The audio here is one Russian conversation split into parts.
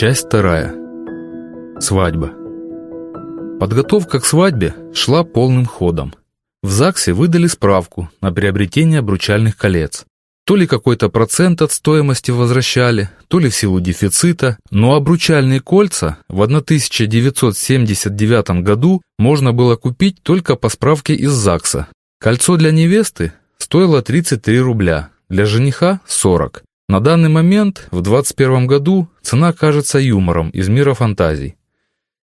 Часть вторая. Свадьба. Подготовка к свадьбе шла полным ходом. В ЗАГСе выдали справку на приобретение обручальных колец. То ли какой-то процент от стоимости возвращали, то ли в силу дефицита, но обручальные кольца в 1979 году можно было купить только по справке из ЗАГСа. Кольцо для невесты стоило 33 рубля, для жениха – 40. На данный момент, в 2021 году, цена кажется юмором из мира фантазий.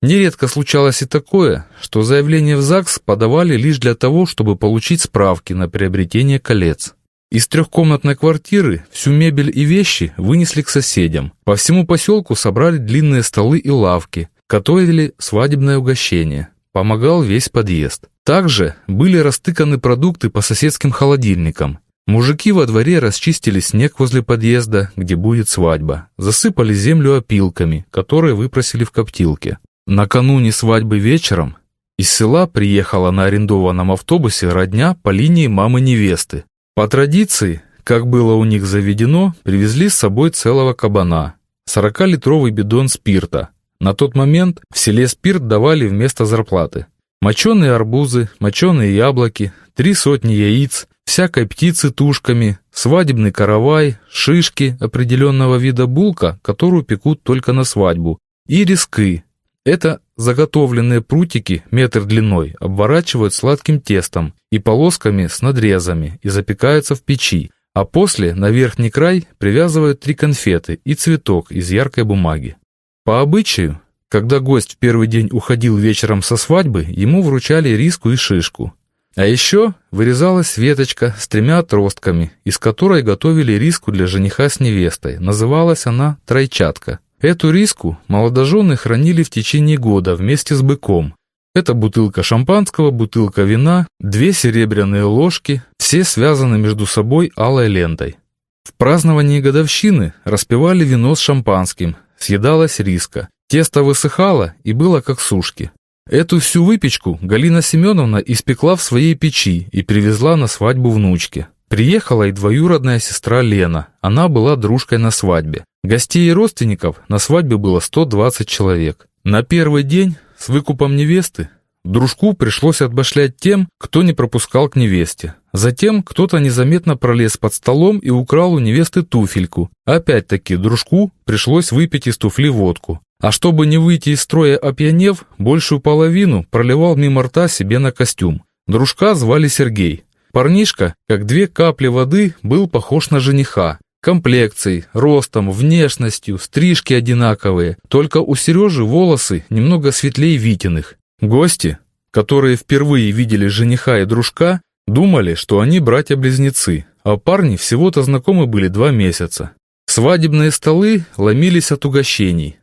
Нередко случалось и такое, что заявление в ЗАГС подавали лишь для того, чтобы получить справки на приобретение колец. Из трехкомнатной квартиры всю мебель и вещи вынесли к соседям. По всему поселку собрали длинные столы и лавки, готовили свадебное угощение. Помогал весь подъезд. Также были растыканы продукты по соседским холодильникам. Мужики во дворе расчистили снег возле подъезда, где будет свадьба, засыпали землю опилками, которые выпросили в коптилке. Накануне свадьбы вечером из села приехала на арендованном автобусе родня по линии мамы невесты. По традиции, как было у них заведено, привезли с собой целого кабана, 40-литровый бидон спирта. На тот момент в селе спирт давали вместо зарплаты. Моченые арбузы, моченые яблоки, три сотни яиц, всякой птицы тушками, свадебный каравай, шишки определенного вида булка, которую пекут только на свадьбу, и риски. Это заготовленные прутики метр длиной обворачивают сладким тестом и полосками с надрезами и запекаются в печи, а после на верхний край привязывают три конфеты и цветок из яркой бумаги. По обычаю, когда гость в первый день уходил вечером со свадьбы, ему вручали риску и шишку. А еще вырезалась веточка с тремя отростками, из которой готовили риску для жениха с невестой. Называлась она тройчатка. Эту риску молодожены хранили в течение года вместе с быком. Это бутылка шампанского, бутылка вина, две серебряные ложки, все связаны между собой алой лентой. В праздновании годовщины распивали вино с шампанским, съедалась риска. Тесто высыхало и было как сушки. Эту всю выпечку Галина Семеновна испекла в своей печи и привезла на свадьбу внучке. Приехала и двоюродная сестра Лена, она была дружкой на свадьбе. Гостей и родственников на свадьбе было 120 человек. На первый день с выкупом невесты дружку пришлось отбашлять тем, кто не пропускал к невесте. Затем кто-то незаметно пролез под столом и украл у невесты туфельку. Опять-таки дружку пришлось выпить из туфли водку. А чтобы не выйти из строя опьянев, большую половину проливал мимо рта себе на костюм. Дружка звали Сергей. Парнишка, как две капли воды, был похож на жениха. Комплекцией, ростом, внешностью, стрижки одинаковые. Только у Сережи волосы немного светлее Витиных. Гости, которые впервые видели жениха и дружка, думали, что они братья-близнецы, а парни всего-то знакомы были два месяца. Свадебные столы ломились от угощений.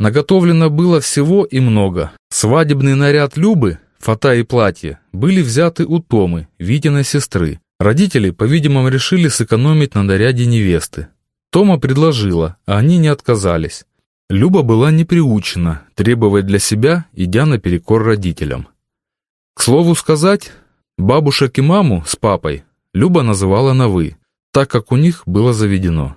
Наготовлено было всего и много. Свадебный наряд Любы, фата и платье, были взяты у Томы, Витиной сестры. Родители, по-видимому, решили сэкономить на наряде невесты. Тома предложила, а они не отказались. Люба была не приучена требовать для себя, идя наперекор родителям. К слову сказать, бабушек и маму с папой Люба называла на «вы», так как у них было заведено.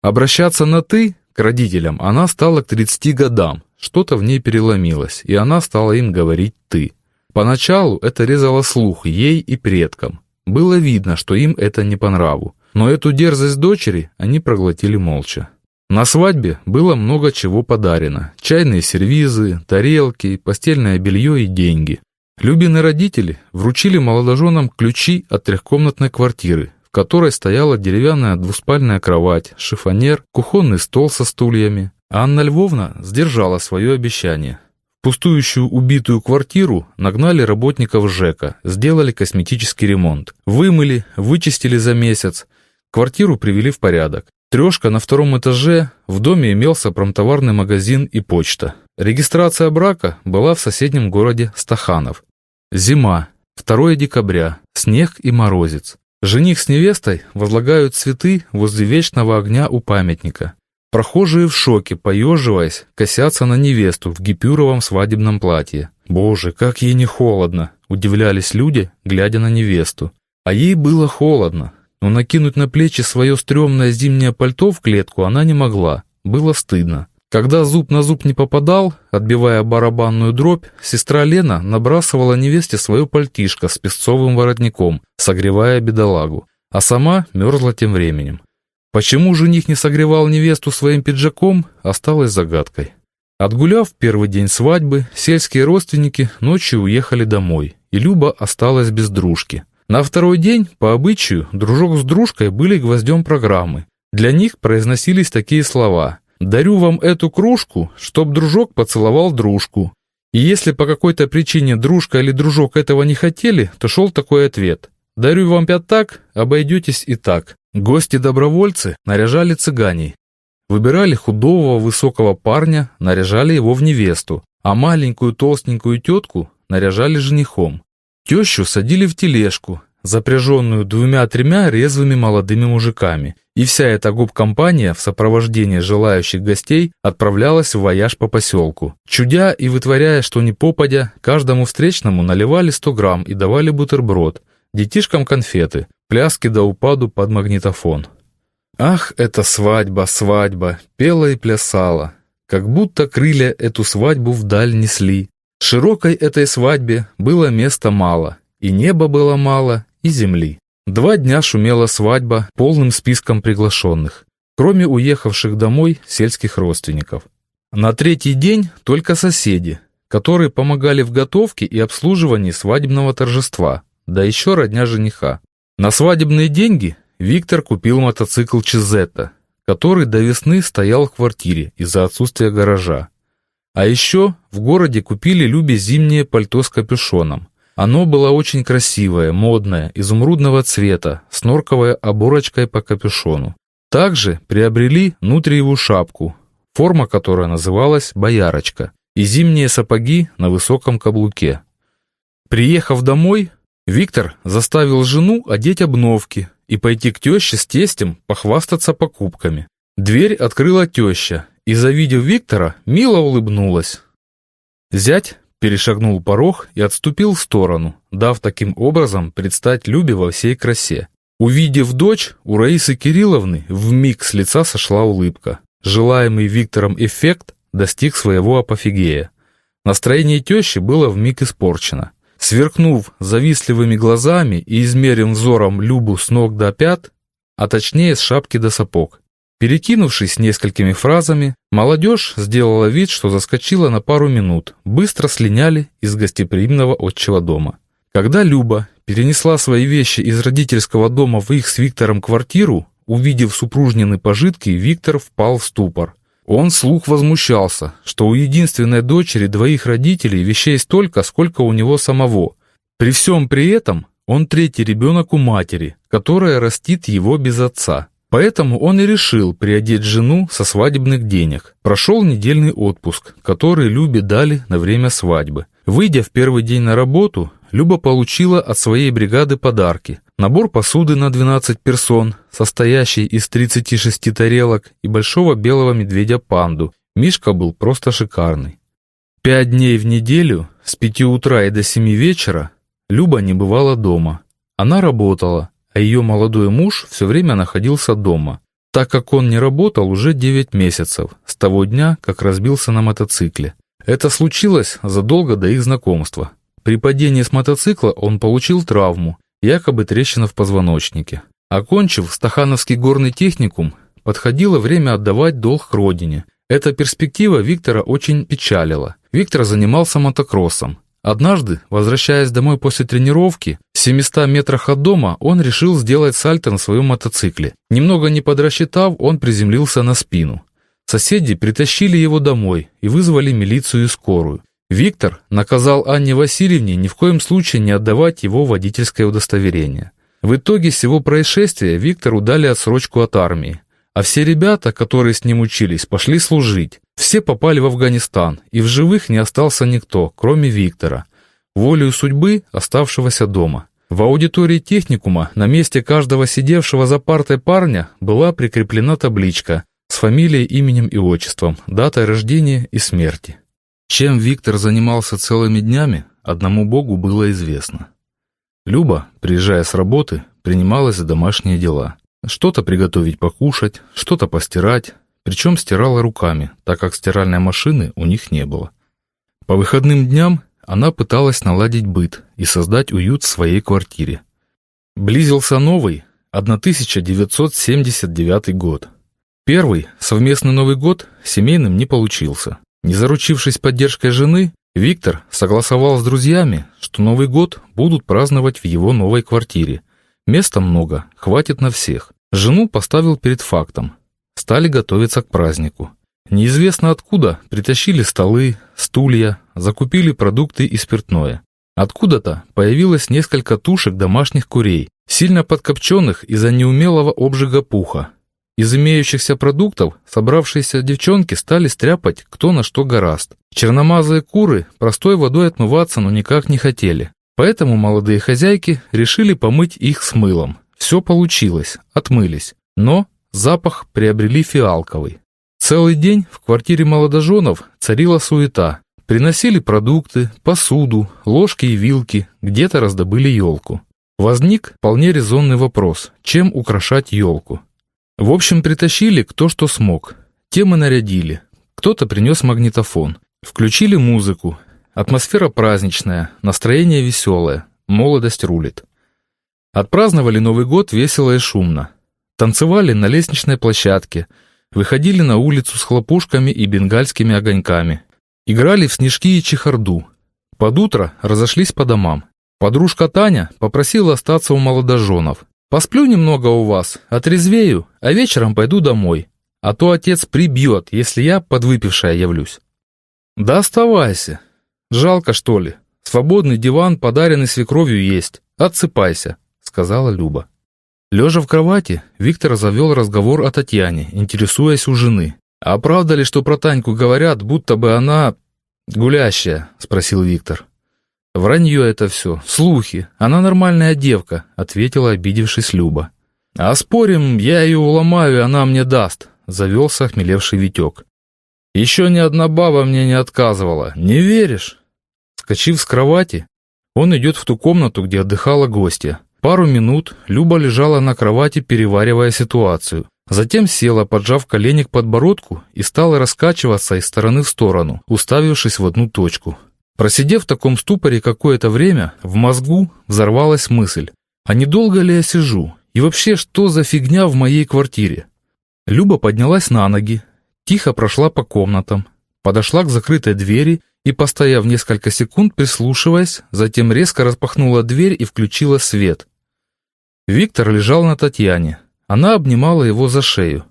Обращаться на «ты» родителям, она стала к 30 годам. Что-то в ней переломилось, и она стала им говорить «ты». Поначалу это резало слух ей и предкам. Было видно, что им это не по нраву. Но эту дерзость дочери они проглотили молча. На свадьбе было много чего подарено. Чайные сервизы, тарелки, постельное белье и деньги. Любины родители вручили молодоженам ключи от трехкомнатной квартиры, в которой стояла деревянная двуспальная кровать, шифонер, кухонный стол со стульями. Анна Львовна сдержала свое обещание. В пустующую убитую квартиру нагнали работников ЖЭКа, сделали косметический ремонт. Вымыли, вычистили за месяц. Квартиру привели в порядок. Трешка на втором этаже, в доме имелся промтоварный магазин и почта. Регистрация брака была в соседнем городе Стаханов. Зима, 2 декабря, снег и морозец. Жених с невестой возлагают цветы возле вечного огня у памятника. Прохожие в шоке, поеживаясь, косятся на невесту в гипюровом свадебном платье. «Боже, как ей не холодно!» – удивлялись люди, глядя на невесту. А ей было холодно, но накинуть на плечи свое стрёмное зимнее пальто в клетку она не могла, было стыдно. Когда зуб на зуб не попадал, отбивая барабанную дробь, сестра Лена набрасывала невесте свое пальтишко с песцовым воротником, согревая бедолагу, а сама мерзла тем временем. Почему жених не согревал невесту своим пиджаком, осталось загадкой. Отгуляв первый день свадьбы, сельские родственники ночью уехали домой, и Люба осталась без дружки. На второй день, по обычаю, дружок с дружкой были гвоздем программы. Для них произносились такие слова «Дарю вам эту кружку, чтоб дружок поцеловал дружку». И если по какой-то причине дружка или дружок этого не хотели, то шел такой ответ «Дарю вам пятак, обойдетесь и так». Гости-добровольцы наряжали цыганей. Выбирали худого высокого парня, наряжали его в невесту, а маленькую толстенькую тетку наряжали женихом. Тещу садили в тележку, запряженную двумя-тремя резвыми молодыми мужиками, и вся эта губ-компания в сопровождении желающих гостей отправлялась в вояж по поселку. Чудя и вытворяя что ни попадя, каждому встречному наливали 100 грамм и давали бутерброд, детишкам конфеты, пляски до упаду под магнитофон. Ах, эта свадьба, свадьба, пела и плясала, как будто крылья эту свадьбу вдаль несли. Широкой этой свадьбе было места мало, и неба было мало, и земли. Два дня шумела свадьба полным списком приглашенных, кроме уехавших домой сельских родственников. На третий день только соседи, которые помогали в готовке и обслуживании свадебного торжества, да еще родня жениха. На свадебные деньги Виктор купил мотоцикл Чизетта, который до весны стоял в квартире из-за отсутствия гаража. А еще в городе купили Любе зимнее пальто с капюшоном. Оно было очень красивое, модное, изумрудного цвета, с норковой оборочкой по капюшону. Также приобрели нутриевую шапку, форма которой называлась «боярочка», и зимние сапоги на высоком каблуке. Приехав домой, Виктор заставил жену одеть обновки и пойти к теще с тестем похвастаться покупками. Дверь открыла теща и, завидев Виктора, мило улыбнулась. Зять перешагнул порог и отступил в сторону, дав таким образом предстать Любе во всей красе. Увидев дочь, у Раисы Кирилловны вмиг с лица сошла улыбка. Желаемый Виктором эффект достиг своего апофигея. Настроение тещи было вмиг испорчено. Сверкнув завистливыми глазами и измерив взором Любу с ног до пят, а точнее с шапки до сапог. Перекинувшись несколькими фразами, молодежь сделала вид, что заскочила на пару минут, быстро слиняли из гостеприимного отчего дома. Когда Люба перенесла свои вещи из родительского дома в их с Виктором квартиру, увидев супружнины пожитки, Виктор впал в ступор. Он слух возмущался, что у единственной дочери двоих родителей вещей столько, сколько у него самого. При всем при этом он третий ребенок у матери, которая растит его без отца. Поэтому он и решил приодеть жену со свадебных денег. Прошел недельный отпуск, который Любе дали на время свадьбы. Выйдя в первый день на работу, Люба получила от своей бригады подарки. Набор посуды на 12 персон, состоящий из 36 тарелок и большого белого медведя-панду. Мишка был просто шикарный. Пять дней в неделю, с 5 утра и до 7 вечера, Люба не бывала дома. Она работала, а ее молодой муж все время находился дома, так как он не работал уже 9 месяцев, с того дня, как разбился на мотоцикле. Это случилось задолго до их знакомства. При падении с мотоцикла он получил травму, якобы трещина в позвоночнике. Окончив Стахановский горный техникум, подходило время отдавать долг родине. Эта перспектива Виктора очень печалила. Виктор занимался мотокроссом. Однажды, возвращаясь домой после тренировки, в 700 метрах от дома он решил сделать сальто на своем мотоцикле. Немного не подрасчитав, он приземлился на спину. Соседи притащили его домой и вызвали милицию и скорую. Виктор наказал Анне Васильевне ни в коем случае не отдавать его водительское удостоверение. В итоге всего происшествия Виктору дали отсрочку от армии, а все ребята, которые с ним учились, пошли служить. Все попали в Афганистан, и в живых не остался никто, кроме Виктора, волею судьбы, оставшегося дома. В аудитории техникума на месте каждого сидевшего за партой парня была прикреплена табличка с фамилией, именем и отчеством, датой рождения и смерти. Чем Виктор занимался целыми днями, одному богу было известно. Люба, приезжая с работы, принималась за домашние дела. Что-то приготовить покушать, что-то постирать, причем стирала руками, так как стиральной машины у них не было. По выходным дням она пыталась наладить быт и создать уют в своей квартире. Близился новый, 1979 год. Первый, совместный Новый год, семейным не получился. Не заручившись поддержкой жены, Виктор согласовал с друзьями, что Новый год будут праздновать в его новой квартире. Места много, хватит на всех. Жену поставил перед фактом. Стали готовиться к празднику. Неизвестно откуда притащили столы, стулья, закупили продукты и спиртное. Откуда-то появилось несколько тушек домашних курей, сильно подкопченных из-за неумелого обжига пуха. Из имеющихся продуктов собравшиеся девчонки стали стряпать кто на что гораст. Черномазые куры простой водой отмываться но никак не хотели. Поэтому молодые хозяйки решили помыть их с мылом. Все получилось, отмылись. Но запах приобрели фиалковый. Целый день в квартире молодоженов царила суета. Приносили продукты, посуду, ложки и вилки, где-то раздобыли елку. Возник вполне резонный вопрос, чем украшать елку. В общем, притащили кто что смог. Темы нарядили. Кто-то принес магнитофон. Включили музыку. Атмосфера праздничная, настроение веселое, молодость рулит. Отпраздновали Новый год весело и шумно. Танцевали на лестничной площадке – выходили на улицу с хлопушками и бенгальскими огоньками. Играли в снежки и чехарду. Под утро разошлись по домам. Подружка Таня попросила остаться у молодоженов. «Посплю немного у вас, отрезвею, а вечером пойду домой. А то отец прибьет, если я подвыпившая явлюсь». «Да оставайся. Жалко, что ли? Свободный диван, подаренный свекровью, есть. Отсыпайся», — сказала Люба. Лежа в кровати, Виктор завел разговор о Татьяне, интересуясь у жены. «А правда ли, что про Таньку говорят, будто бы она... гулящая?» — спросил Виктор. «Вранье это все, слухи. Она нормальная девка», — ответила, обидевшись Люба. «А спорим, я ее уломаю, и она мне даст», — завелся охмелевший Витек. «Еще ни одна баба мне не отказывала. Не веришь?» Скочив с кровати, он идет в ту комнату, где отдыхала гостья. Пару минут Люба лежала на кровати, переваривая ситуацию. Затем села, поджав колени к подбородку, и стала раскачиваться из стороны в сторону, уставившись в одну точку. Просидев в таком ступоре какое-то время, в мозгу взорвалась мысль. А недолго ли я сижу? И вообще, что за фигня в моей квартире? Люба поднялась на ноги, тихо прошла по комнатам, подошла к закрытой двери и, постояв несколько секунд, прислушиваясь, затем резко распахнула дверь и включила свет. Виктор лежал на Татьяне. Она обнимала его за шею.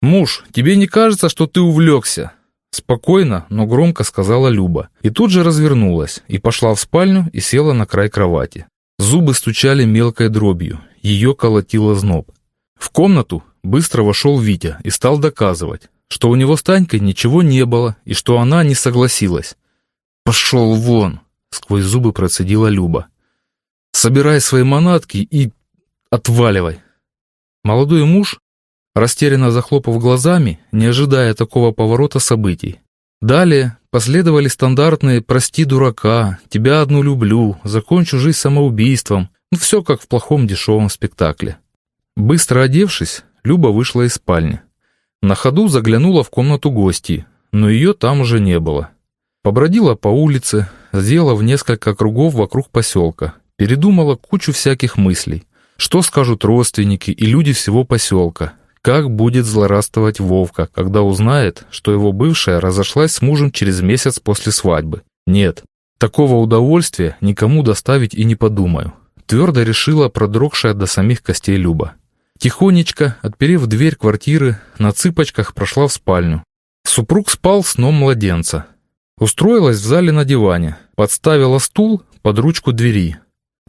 «Муж, тебе не кажется, что ты увлекся?» Спокойно, но громко сказала Люба. И тут же развернулась, и пошла в спальню и села на край кровати. Зубы стучали мелкой дробью, ее колотило зноб. В комнату быстро вошел Витя и стал доказывать, что у него с Танькой ничего не было и что она не согласилась. «Пошел вон!» — сквозь зубы процедила Люба. «Собирай свои манатки и Отваливай. Молодой муж, растерянно захлопав глазами, не ожидая такого поворота событий. Далее последовали стандартные «прости, дурака», «тебя одну люблю», «закончу жизнь самоубийством», ну все как в плохом дешевом спектакле. Быстро одевшись, Люба вышла из спальни. На ходу заглянула в комнату гостей, но ее там уже не было. Побродила по улице, сделав несколько кругов вокруг поселка, передумала кучу всяких мыслей. Что скажут родственники и люди всего поселка? Как будет злорадствовать Вовка, когда узнает, что его бывшая разошлась с мужем через месяц после свадьбы? Нет, такого удовольствия никому доставить и не подумаю. Твердо решила продрогшая до самих костей Люба. Тихонечко, отперев дверь квартиры, на цыпочках прошла в спальню. Супруг спал сном младенца. Устроилась в зале на диване, подставила стул под ручку двери,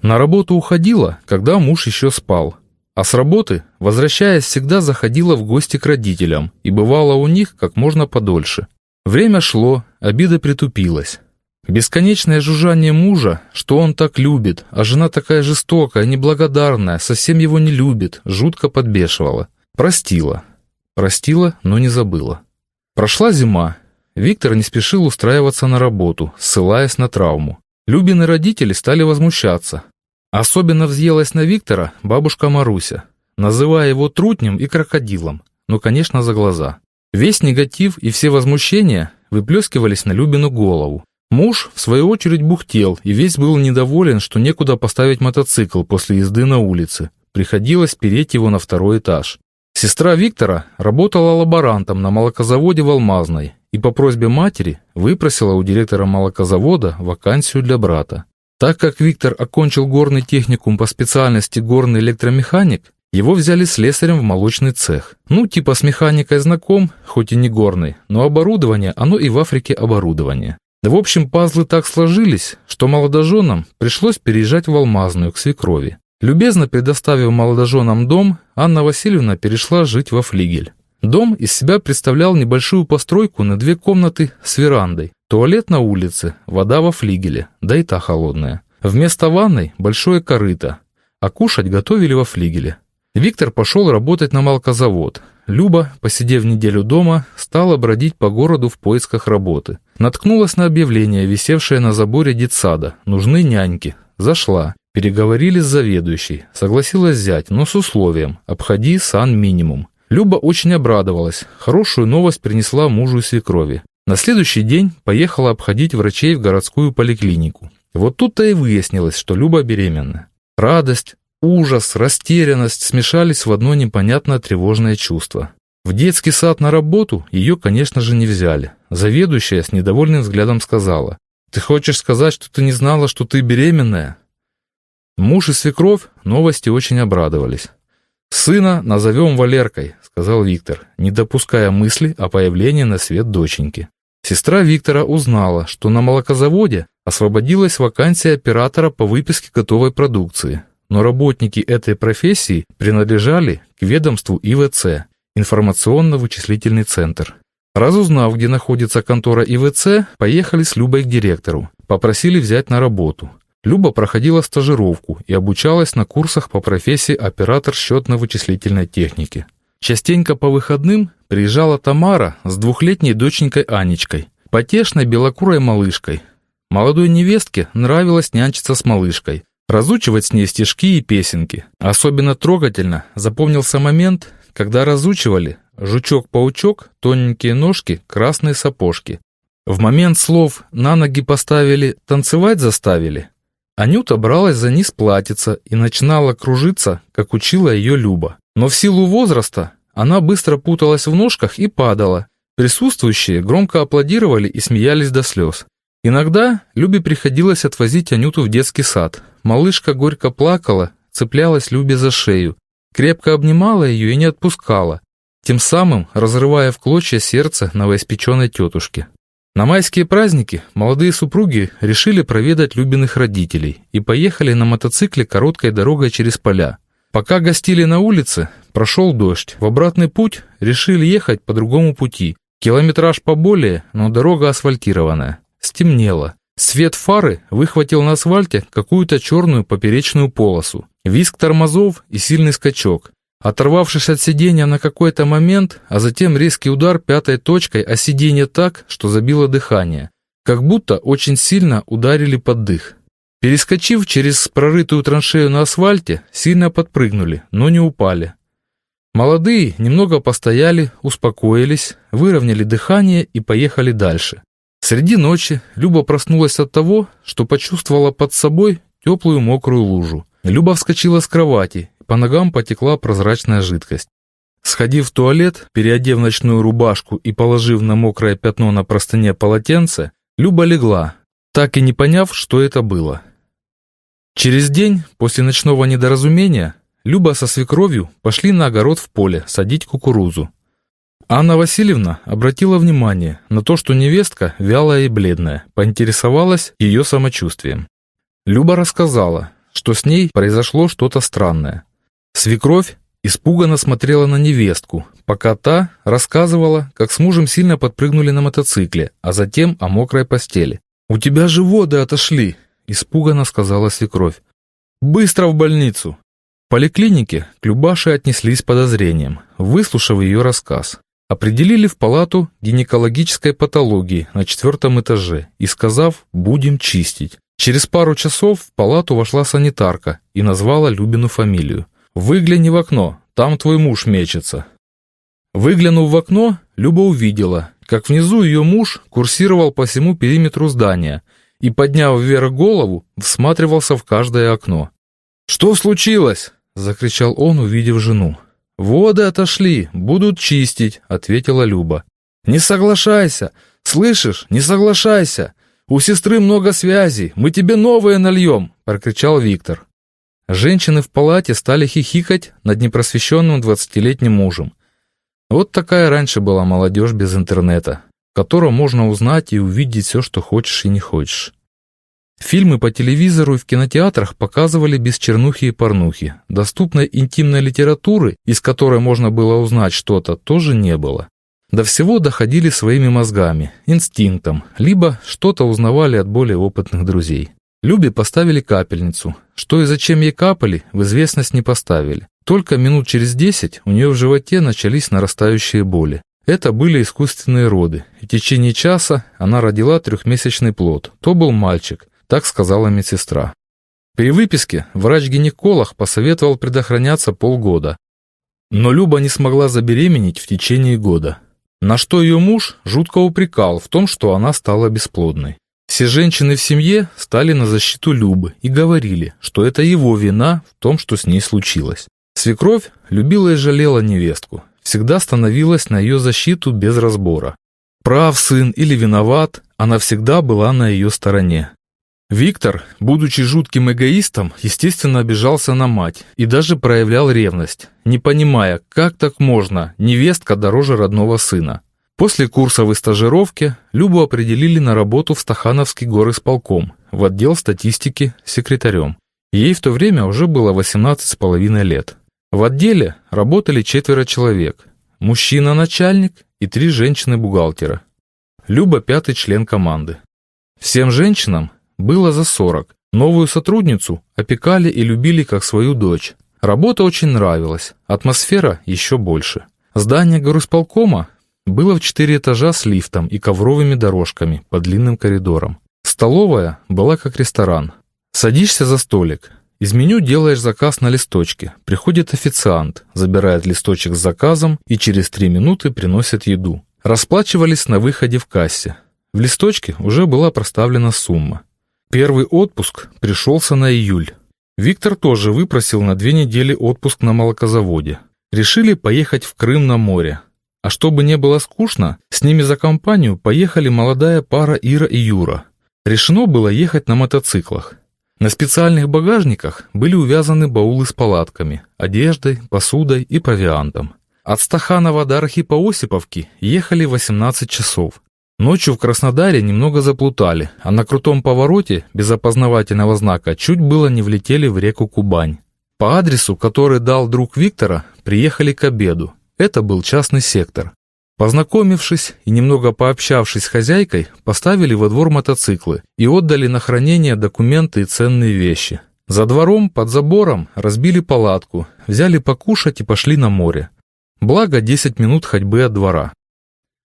на работу уходила, когда муж еще спал. А с работы, возвращаясь, всегда заходила в гости к родителям и бывала у них как можно подольше. Время шло, обида притупилась. Бесконечное жужжание мужа, что он так любит, а жена такая жестокая, неблагодарная, совсем его не любит, жутко подбешивала. Простила. Простила, но не забыла. Прошла зима. Виктор не спешил устраиваться на работу, ссылаясь на травму. Любины родители стали возмущаться. Особенно взъелась на Виктора бабушка Маруся, называя его трутнем и крокодилом, ну, конечно, за глаза. Весь негатив и все возмущения выплескивались на Любину голову. Муж, в свою очередь, бухтел и весь был недоволен, что некуда поставить мотоцикл после езды на улице. Приходилось переть его на второй этаж. Сестра Виктора работала лаборантом на молокозаводе в Алмазной и по просьбе матери выпросила у директора молокозавода вакансию для брата. Так как Виктор окончил горный техникум по специальности горный электромеханик, его взяли слесарем в молочный цех. Ну, типа с механикой знаком, хоть и не горный, но оборудование, оно и в Африке оборудование. Да в общем, пазлы так сложились, что молодоженам пришлось переезжать в Алмазную к свекрови. Любезно предоставив молодоженам дом, Анна Васильевна перешла жить во флигель. Дом из себя представлял небольшую постройку на две комнаты с верандой, туалет на улице, вода во флигеле, да и та холодная. Вместо ванной большое корыто, а кушать готовили во флигеле. Виктор пошел работать на молокозавод. Люба, посидев неделю дома, стала бродить по городу в поисках работы. Наткнулась на объявление, висевшее на заборе детсада. Нужны няньки. Зашла. Переговорили с заведующей. Согласилась взять, но с условием. Обходи сан минимум. Люба очень обрадовалась. Хорошую новость принесла мужу и свекрови. На следующий день поехала обходить врачей в городскую поликлинику. Вот тут-то и выяснилось, что Люба беременна. Радость, Ужас, растерянность смешались в одно непонятное тревожное чувство. В детский сад на работу ее, конечно же, не взяли. Заведующая с недовольным взглядом сказала, «Ты хочешь сказать, что ты не знала, что ты беременная?» Муж и свекровь новости очень обрадовались. «Сына назовем Валеркой», — сказал Виктор, не допуская мысли о появлении на свет доченьки. Сестра Виктора узнала, что на молокозаводе освободилась вакансия оператора по выписке готовой продукции но работники этой профессии принадлежали к ведомству ИВЦ, информационно-вычислительный центр. Разузнав, где находится контора ИВЦ, поехали с Любой к директору, попросили взять на работу. Люба проходила стажировку и обучалась на курсах по профессии оператор счетно-вычислительной техники. Частенько по выходным приезжала Тамара с двухлетней доченькой Анечкой, потешной белокурой малышкой. Молодой невестке нравилось нянчиться с малышкой, разучивать с ней стишки и песенки. Особенно трогательно запомнился момент, когда разучивали «Жучок-паучок», «Тоненькие ножки», «Красные сапожки». В момент слов «на ноги поставили», «танцевать заставили» Анюта бралась за низ платьица и начинала кружиться, как учила ее Люба. Но в силу возраста она быстро путалась в ножках и падала. Присутствующие громко аплодировали и смеялись до слез. Иногда Любе приходилось отвозить Анюту в детский сад, Малышка горько плакала, цеплялась Любе за шею, крепко обнимала ее и не отпускала, тем самым разрывая в клочья сердце новоиспеченной тетушки. На майские праздники молодые супруги решили проведать Любиных родителей и поехали на мотоцикле короткой дорогой через поля. Пока гостили на улице, прошел дождь. В обратный путь решили ехать по другому пути. Километраж поболее, но дорога асфальтированная. Стемнело. Свет фары выхватил на асфальте какую-то черную поперечную полосу. Виск тормозов и сильный скачок. Оторвавшись от сиденья на какой-то момент, а затем резкий удар пятой точкой о сиденье так, что забило дыхание. Как будто очень сильно ударили под дых. Перескочив через прорытую траншею на асфальте, сильно подпрыгнули, но не упали. Молодые немного постояли, успокоились, выровняли дыхание и поехали дальше. Среди ночи Люба проснулась от того, что почувствовала под собой теплую мокрую лужу. Люба вскочила с кровати, по ногам потекла прозрачная жидкость. Сходив в туалет, переодев ночную рубашку и положив на мокрое пятно на простыне полотенце, Люба легла, так и не поняв, что это было. Через день, после ночного недоразумения, Люба со свекровью пошли на огород в поле садить кукурузу. Анна Васильевна обратила внимание на то, что невестка вялая и бледная, поинтересовалась ее самочувствием. Люба рассказала, что с ней произошло что-то странное. Свекровь испуганно смотрела на невестку, пока та рассказывала, как с мужем сильно подпрыгнули на мотоцикле, а затем о мокрой постели. «У тебя же воды отошли!» – испуганно сказала свекровь. «Быстро в больницу!» В поликлинике к Любаше отнеслись подозрением, выслушав ее рассказ. Определили в палату гинекологической патологии на четвертом этаже и сказав «будем чистить». Через пару часов в палату вошла санитарка и назвала Любину фамилию. «Выгляни в окно, там твой муж мечется». Выглянув в окно, Люба увидела, как внизу ее муж курсировал по всему периметру здания и, подняв вверх голову, всматривался в каждое окно. «Что случилось?» — закричал он, увидев жену. «Воды отошли, будут чистить», — ответила Люба. «Не соглашайся! Слышишь, не соглашайся! У сестры много связей, мы тебе новые нальем!» — прокричал Виктор. Женщины в палате стали хихикать над непросвещенным двадцатилетним мужем. Вот такая раньше была молодежь без интернета, в котором можно узнать и увидеть все, что хочешь и не хочешь. Фильмы по телевизору и в кинотеатрах показывали без чернухи и порнухи. Доступной интимной литературы, из которой можно было узнать что-то, тоже не было. До всего доходили своими мозгами, инстинктом, либо что-то узнавали от более опытных друзей. Любе поставили капельницу. Что и зачем ей капали, в известность не поставили. Только минут через десять у нее в животе начались нарастающие боли. Это были искусственные роды, и в течение часа она родила трехмесячный плод. То был мальчик, так сказала медсестра. При выписке врач-гинеколог посоветовал предохраняться полгода. Но Люба не смогла забеременеть в течение года. На что ее муж жутко упрекал в том, что она стала бесплодной. Все женщины в семье стали на защиту Любы и говорили, что это его вина в том, что с ней случилось. Свекровь любила и жалела невестку, всегда становилась на ее защиту без разбора. Прав сын или виноват, она всегда была на ее стороне. Виктор, будучи жутким эгоистом, естественно обижался на мать и даже проявлял ревность, не понимая, как так можно, невестка дороже родного сына. После курсовой стажировки Любу определили на работу в Стахановский горосполком, в отдел статистики секретарем. Ей в то время уже было 18 с половиной лет. В отделе работали четверо человек. Мужчина-начальник и три женщины-бухгалтера. Люба пятый член команды. Всем женщинам было за 40. Новую сотрудницу опекали и любили как свою дочь. Работа очень нравилась, атмосфера еще больше. Здание горосполкома было в четыре этажа с лифтом и ковровыми дорожками по длинным коридорам. Столовая была как ресторан. Садишься за столик. Из меню делаешь заказ на листочке. Приходит официант, забирает листочек с заказом и через три минуты приносит еду. Расплачивались на выходе в кассе. В листочке уже была проставлена сумма. Первый отпуск пришелся на июль. Виктор тоже выпросил на две недели отпуск на молокозаводе. Решили поехать в Крым на море. А чтобы не было скучно, с ними за компанию поехали молодая пара Ира и Юра. Решено было ехать на мотоциклах. На специальных багажниках были увязаны баулы с палатками, одеждой, посудой и провиантом. От Стаханова до Архипа-Осиповки ехали 18 часов. Ночью в Краснодаре немного заплутали, а на крутом повороте, без опознавательного знака, чуть было не влетели в реку Кубань. По адресу, который дал друг Виктора, приехали к обеду. Это был частный сектор. Познакомившись и немного пообщавшись с хозяйкой, поставили во двор мотоциклы и отдали на хранение документы и ценные вещи. За двором, под забором, разбили палатку, взяли покушать и пошли на море. Благо 10 минут ходьбы от двора.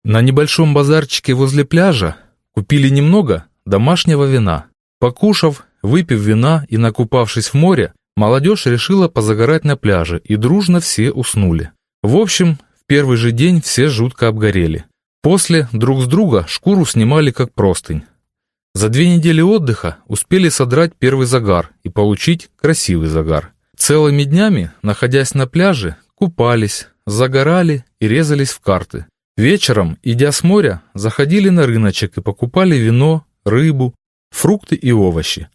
На небольшом базарчике возле пляжа купили немного домашнего вина. Покушав, выпив вина и накупавшись в море, молодежь решила позагорать на пляже, и дружно все уснули. В общем, в первый же день все жутко обгорели. После друг с друга шкуру снимали как простынь. За две недели отдыха успели содрать первый загар и получить красивый загар. Целыми днями, находясь на пляже, купались, загорали и резались в карты. Вечером, идя с моря, заходили на рыночек и покупали вино, рыбу, фрукты и овощи.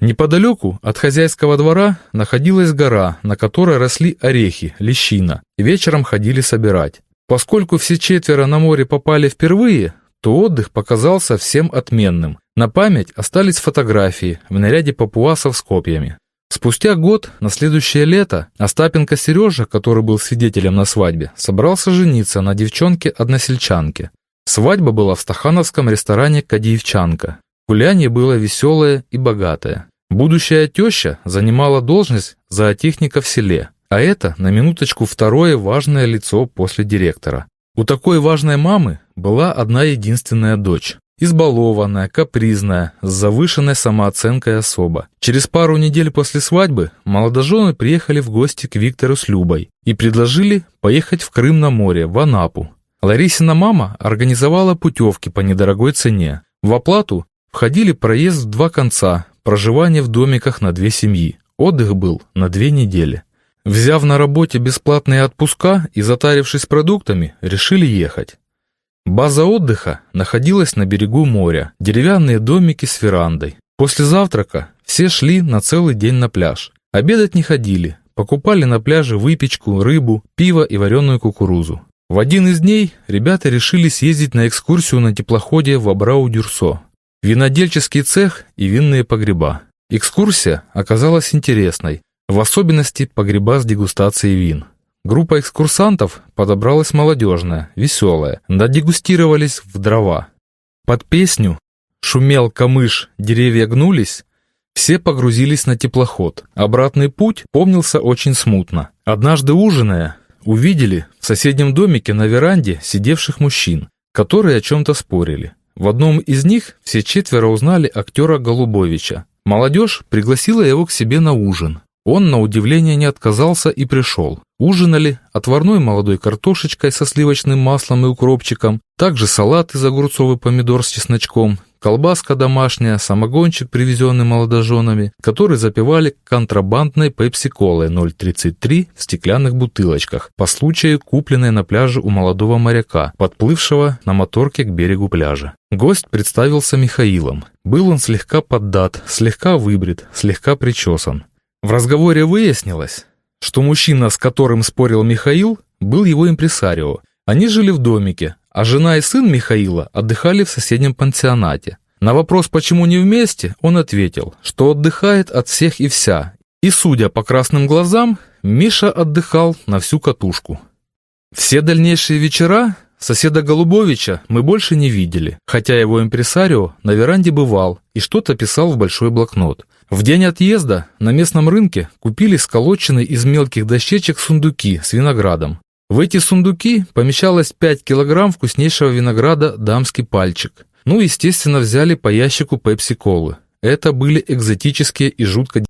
Неподалеку от хозяйского двора находилась гора, на которой росли орехи, лещина, вечером ходили собирать. Поскольку все четверо на море попали впервые, то отдых показался всем отменным. На память остались фотографии в наряде папуасов с копьями. Спустя год, на следующее лето, Остапенко Сережа, который был свидетелем на свадьбе, собрался жениться на девчонке-односельчанке. Свадьба была в стахановском ресторане «Кадиевчанка». Гуляние было веселое и богатое. Будущая теща занимала должность зоотехника в селе, а это, на минуточку, второе важное лицо после директора. У такой важной мамы была одна единственная дочь. Избалованная, капризная, с завышенной самооценкой особа. Через пару недель после свадьбы молодожены приехали в гости к Виктору с Любой и предложили поехать в Крым на море, в Анапу. Ларисина мама организовала путевки по недорогой цене. В оплату входили проезд в два конца, проживание в домиках на две семьи. Отдых был на две недели. Взяв на работе бесплатные отпуска и затарившись продуктами, решили ехать. База отдыха находилась на берегу моря, деревянные домики с верандой. После завтрака все шли на целый день на пляж. Обедать не ходили, покупали на пляже выпечку, рыбу, пиво и вареную кукурузу. В один из дней ребята решили съездить на экскурсию на теплоходе в Абрау-Дюрсо. Винодельческий цех и винные погреба. Экскурсия оказалась интересной, в особенности погреба с дегустацией вин. Группа экскурсантов подобралась молодежная, веселая, дегустировались в дрова. Под песню «Шумел камыш, деревья гнулись» все погрузились на теплоход. Обратный путь помнился очень смутно. Однажды ужиная, увидели в соседнем домике на веранде сидевших мужчин, которые о чем-то спорили. В одном из них все четверо узнали актера Голубовича. Молодежь пригласила его к себе на ужин. Он, на удивление, не отказался и пришел. Ужинали отварной молодой картошечкой со сливочным маслом и укропчиком, также салат из огурцов и помидор с чесночком, колбаска домашняя, самогончик, привезенный молодоженами, который запивали контрабандной пепси-колой 0,33 в стеклянных бутылочках, по случаю купленной на пляже у молодого моряка, подплывшего на моторке к берегу пляжа. Гость представился Михаилом. Был он слегка поддат, слегка выбрит, слегка причесан. В разговоре выяснилось, что мужчина, с которым спорил Михаил, был его импресарио. Они жили в домике, а жена и сын Михаила отдыхали в соседнем пансионате. На вопрос, почему не вместе, он ответил, что отдыхает от всех и вся. И, судя по красным глазам, Миша отдыхал на всю катушку. Все дальнейшие вечера соседа Голубовича мы больше не видели, хотя его импресарио на веранде бывал и что-то писал в большой блокнот. В день отъезда на местном рынке купили сколоченные из мелких дощечек сундуки с виноградом. В эти сундуки помещалось 5 килограмм вкуснейшего винограда «Дамский пальчик». Ну, естественно, взяли по ящику пепси-колы. Это были экзотические и жутко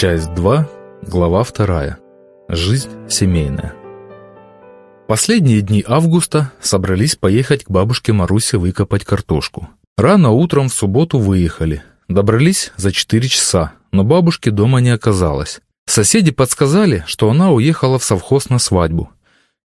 Часть 2, глава 2. Жизнь семейная. Последние дни августа собрались поехать к бабушке Марусе выкопать картошку. Рано утром в субботу выехали. Добрались за 4 часа, но бабушки дома не оказалось. Соседи подсказали, что она уехала в совхоз на свадьбу.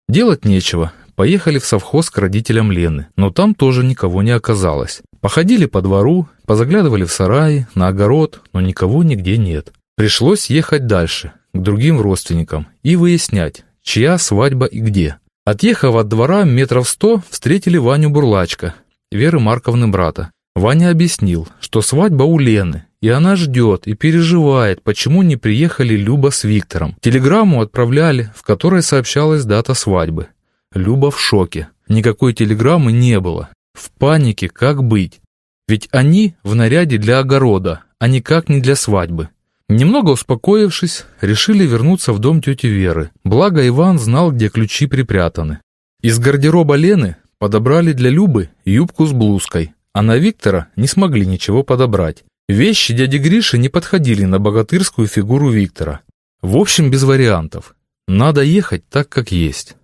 Делать нечего, поехали в совхоз к родителям Лены, но там тоже никого не оказалось. Походили по двору, позаглядывали в сараи, на огород, но никого нигде нет. Пришлось ехать дальше, к другим родственникам, и выяснять, чья свадьба и где. Отъехав от двора метров сто, встретили Ваню Бурлачка, Веры Марковны брата. Ваня объяснил, что свадьба у Лены, и она ждет и переживает, почему не приехали Люба с Виктором. Телеграмму отправляли, в которой сообщалась дата свадьбы. Люба в шоке. Никакой телеграммы не было. В панике, как быть? Ведь они в наряде для огорода, а никак не для свадьбы. Немного успокоившись, решили вернуться в дом тети Веры, благо Иван знал, где ключи припрятаны. Из гардероба Лены подобрали для Любы юбку с блузкой, а на Виктора не смогли ничего подобрать. Вещи дяди Гриши не подходили на богатырскую фигуру Виктора. В общем, без вариантов. Надо ехать так, как есть.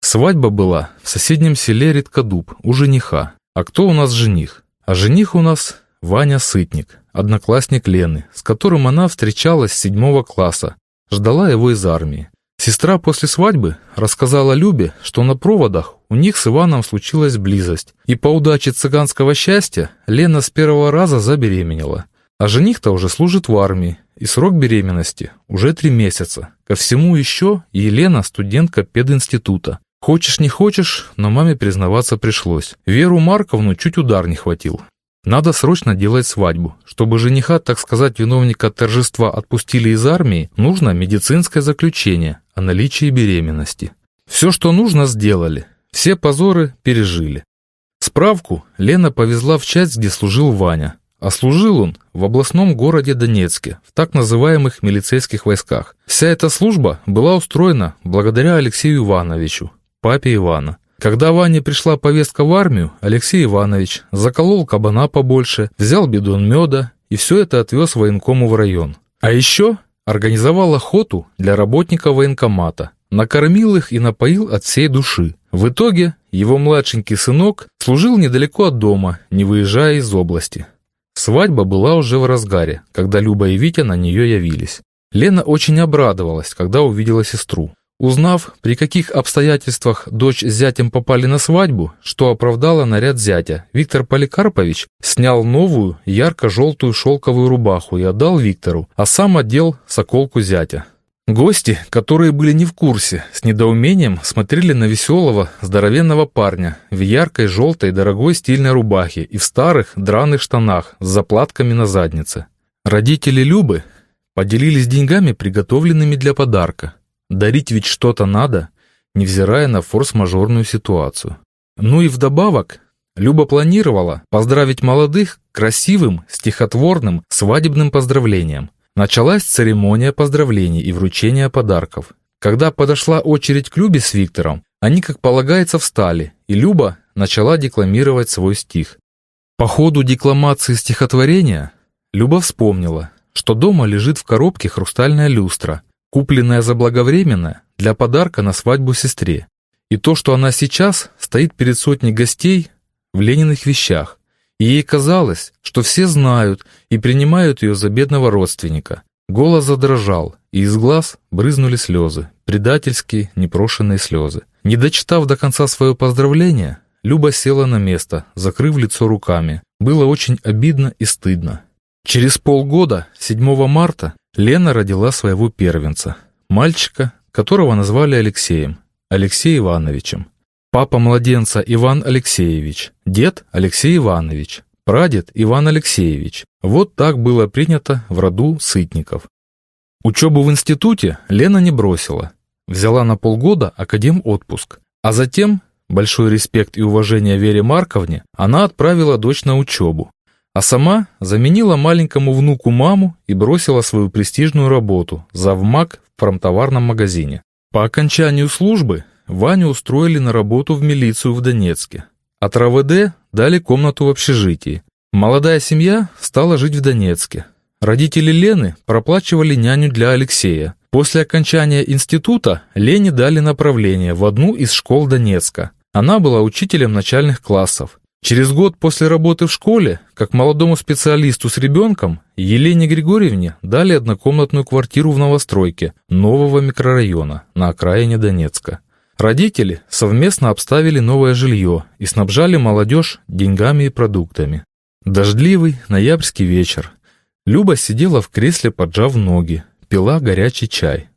Свадьба была в соседнем селе Редкодуб у жениха. А кто у нас жених? А жених у нас Ваня Сытник, одноклассник Лены, с которым она встречалась с седьмого класса, ждала его из армии. Сестра после свадьбы рассказала Любе, что на проводах у них с Иваном случилась близость, и по удаче цыганского счастья Лена с первого раза забеременела. А жених-то уже служит в армии, и срок беременности уже три месяца. Ко всему еще Елена студентка пединститута. Хочешь не хочешь, но маме признаваться пришлось. Веру Марковну чуть удар не хватил. Надо срочно делать свадьбу. Чтобы жениха, так сказать, виновника торжества отпустили из армии, нужно медицинское заключение о наличии беременности. Все, что нужно, сделали. Все позоры пережили. Справку Лена повезла в часть, где служил Ваня. а служил он в областном городе Донецке, в так называемых милицейских войсках. Вся эта служба была устроена благодаря Алексею Ивановичу, папе Ивана. Когда Ване пришла повестка в армию, Алексей Иванович заколол кабана побольше, взял бидон меда и все это отвез военкому в район. А еще организовал охоту для работников военкомата, накормил их и напоил от всей души. В итоге его младшенький сынок служил недалеко от дома, не выезжая из области. Свадьба была уже в разгаре, когда Люба и Витя на нее явились. Лена очень обрадовалась, когда увидела сестру. Узнав, при каких обстоятельствах дочь с зятем попали на свадьбу, что оправдало наряд зятя, Виктор Поликарпович снял новую ярко-желтую шелковую рубаху и отдал Виктору, а сам одел соколку зятя. Гости, которые были не в курсе, с недоумением смотрели на веселого, здоровенного парня в яркой желтой дорогой стильной рубахе и в старых драных штанах с заплатками на заднице. Родители Любы поделились деньгами, приготовленными для подарка. Дарить ведь что-то надо, невзирая на форс-мажорную ситуацию. Ну и вдобавок, Люба планировала поздравить молодых красивым, стихотворным, свадебным поздравлением. Началась церемония поздравлений и вручения подарков. Когда подошла очередь к Любе с Виктором, они, как полагается, встали, и Люба начала декламировать свой стих. По ходу декламации стихотворения Люба вспомнила, что дома лежит в коробке хрустальная люстра, купленная заблаговременно для подарка на свадьбу сестре, и то, что она сейчас стоит перед сотней гостей в Лениных вещах, и ей казалось, что все знают и принимают ее за бедного родственника. Голос задрожал, и из глаз брызнули слезы, предательские, непрошенные слезы. Не дочитав до конца свое поздравление, Люба села на место, закрыв лицо руками. Было очень обидно и стыдно. Через полгода, 7 марта, Лена родила своего первенца, мальчика, которого назвали Алексеем, Алексей Ивановичем. Папа младенца Иван Алексеевич, дед Алексей Иванович, прадед Иван Алексеевич. Вот так было принято в роду Сытников. Учебу в институте Лена не бросила. Взяла на полгода академ отпуск. А затем, большой респект и уважение Вере Марковне, она отправила дочь на учебу, а сама заменила маленькому внуку маму и бросила свою престижную работу завмак в промтоварном магазине. По окончанию службы Ваню устроили на работу в милицию в Донецке. От РВД дали комнату в общежитии. Молодая семья стала жить в Донецке. Родители Лены проплачивали няню для Алексея. После окончания института Лене дали направление в одну из школ Донецка. Она была учителем начальных классов. Через год после работы в школе, как молодому специалисту с ребенком, Елене Григорьевне дали однокомнатную квартиру в новостройке нового микрорайона на окраине Донецка. Родители совместно обставили новое жилье и снабжали молодежь деньгами и продуктами. Дождливый ноябрьский вечер. Люба сидела в кресле, поджав ноги, пила горячий чай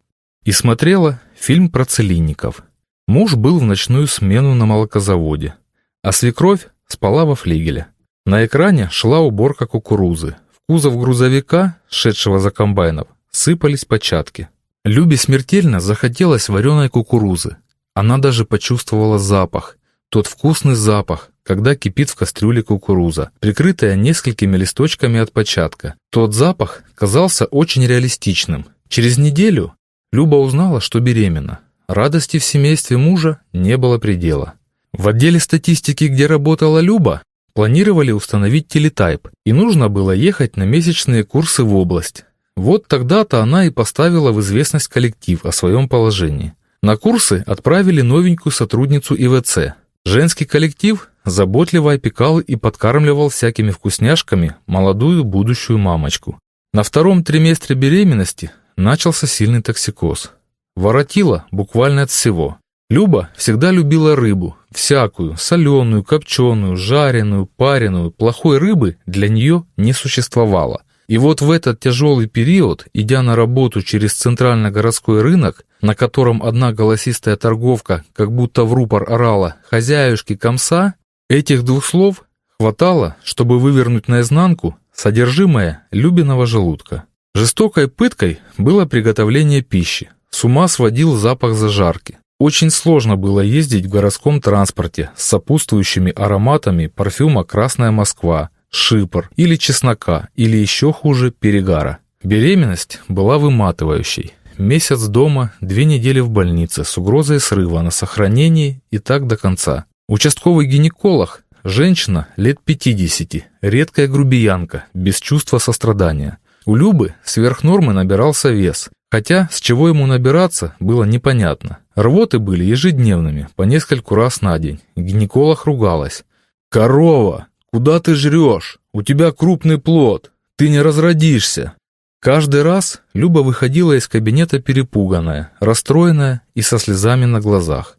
и смотрела фильм про целинников. Муж был в ночную смену на молокозаводе, а свекровь спала во флигеле. На экране шла уборка кукурузы. В кузов грузовика, шедшего за комбайнов, сыпались початки. Любе смертельно захотелось вареной кукурузы. Она даже почувствовала запах. Тот вкусный запах, когда кипит в кастрюле кукуруза, прикрытая несколькими листочками от початка. Тот запах казался очень реалистичным. Через неделю Люба узнала, что беременна. Радости в семействе мужа не было предела. В отделе статистики, где работала Люба, планировали установить телетайп, и нужно было ехать на месячные курсы в область. Вот тогда-то она и поставила в известность коллектив о своем положении. На курсы отправили новенькую сотрудницу ИВЦ. Женский коллектив заботливо опекал и подкармливал всякими вкусняшками молодую будущую мамочку. На втором триместре беременности начался сильный токсикоз. Воротила буквально от всего. Люба всегда любила рыбу, всякую, соленую, копченую, жареную, пареную, плохой рыбы для нее не существовало. И вот в этот тяжелый период, идя на работу через центрально-городской рынок, на котором одна голосистая торговка как будто в рупор орала «хозяюшки комса», этих двух слов хватало, чтобы вывернуть наизнанку содержимое Любиного желудка. Жестокой пыткой было приготовление пищи. С ума сводил запах зажарки. Очень сложно было ездить в городском транспорте с сопутствующими ароматами парфюма «Красная Москва», шипор или чеснока, или еще хуже перегара. Беременность была выматывающей. Месяц дома, две недели в больнице с угрозой срыва на сохранении и так до конца. Участковый гинеколог – женщина лет 50, редкая грубиянка, без чувства сострадания. У Любы сверх нормы набирался вес, хотя с чего ему набираться было непонятно. Рвоты были ежедневными, по нескольку раз на день. Гинеколог ругалась. «Корова, куда ты жрешь? У тебя крупный плод, ты не разродишься». Каждый раз Люба выходила из кабинета перепуганная, расстроенная и со слезами на глазах.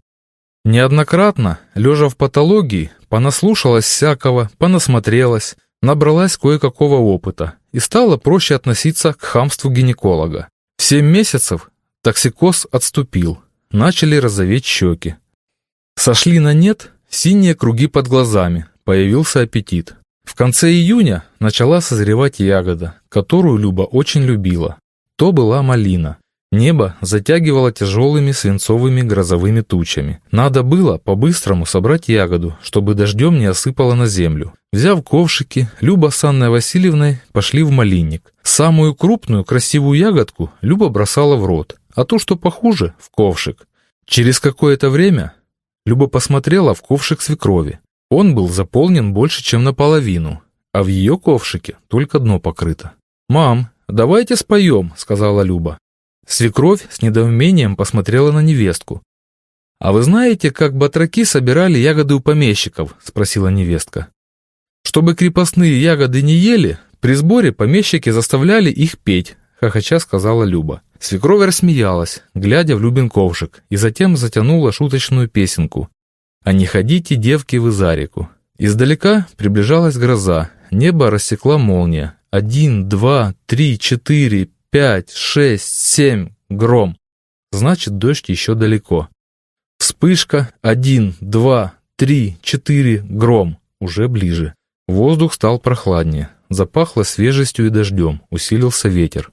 Неоднократно, лежа в патологии, понаслушалась всякого, понасмотрелась, набралась кое-какого опыта и стала проще относиться к хамству гинеколога. В семь месяцев токсикоз отступил, начали розоветь щеки. Сошли на нет синие круги под глазами, появился аппетит. В конце июня начала созревать ягода, которую Люба очень любила. То была малина. Небо затягивало тяжелыми свинцовыми грозовыми тучами. Надо было по-быстрому собрать ягоду, чтобы дождем не осыпало на землю. Взяв ковшики, Люба с Анной Васильевной пошли в малинник. Самую крупную красивую ягодку Люба бросала в рот, а ту, что похуже, в ковшик. Через какое-то время Люба посмотрела в ковшик свекрови. Он был заполнен больше, чем наполовину, а в ее ковшике только дно покрыто. «Мам, давайте споем», — сказала Люба. Свекровь с недоумением посмотрела на невестку. «А вы знаете, как батраки собирали ягоды у помещиков?» — спросила невестка. «Чтобы крепостные ягоды не ели, при сборе помещики заставляли их петь», — хохоча сказала Люба. Свекровь рассмеялась, глядя в Любин ковшик, и затем затянула шуточную песенку а не ходите, девки, вы за реку. Издалека приближалась гроза, небо рассекла молния. Один, два, три, четыре, пять, шесть, семь, гром. Значит, дождь еще далеко. Вспышка, один, два, три, четыре, гром, уже ближе. Воздух стал прохладнее, запахло свежестью и дождем, усилился ветер.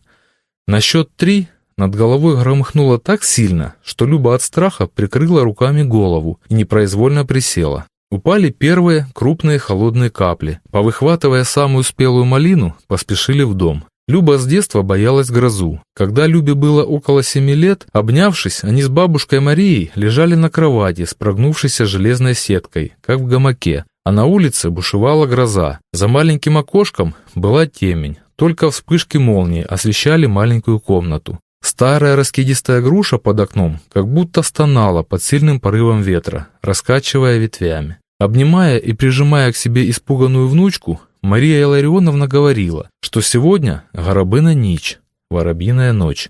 На счет три над головой громыхнуло так сильно, что Люба от страха прикрыла руками голову и непроизвольно присела. Упали первые крупные холодные капли. Повыхватывая самую спелую малину, поспешили в дом. Люба с детства боялась грозу. Когда Любе было около семи лет, обнявшись, они с бабушкой Марией лежали на кровати с прогнувшейся железной сеткой, как в гамаке, а на улице бушевала гроза. За маленьким окошком была темень. Только вспышки молнии освещали маленькую комнату. Старая раскидистая груша под окном как будто стонала под сильным порывом ветра, раскачивая ветвями. Обнимая и прижимая к себе испуганную внучку, Мария Илларионовна говорила, что сегодня Горобына нич, воробьиная ночь.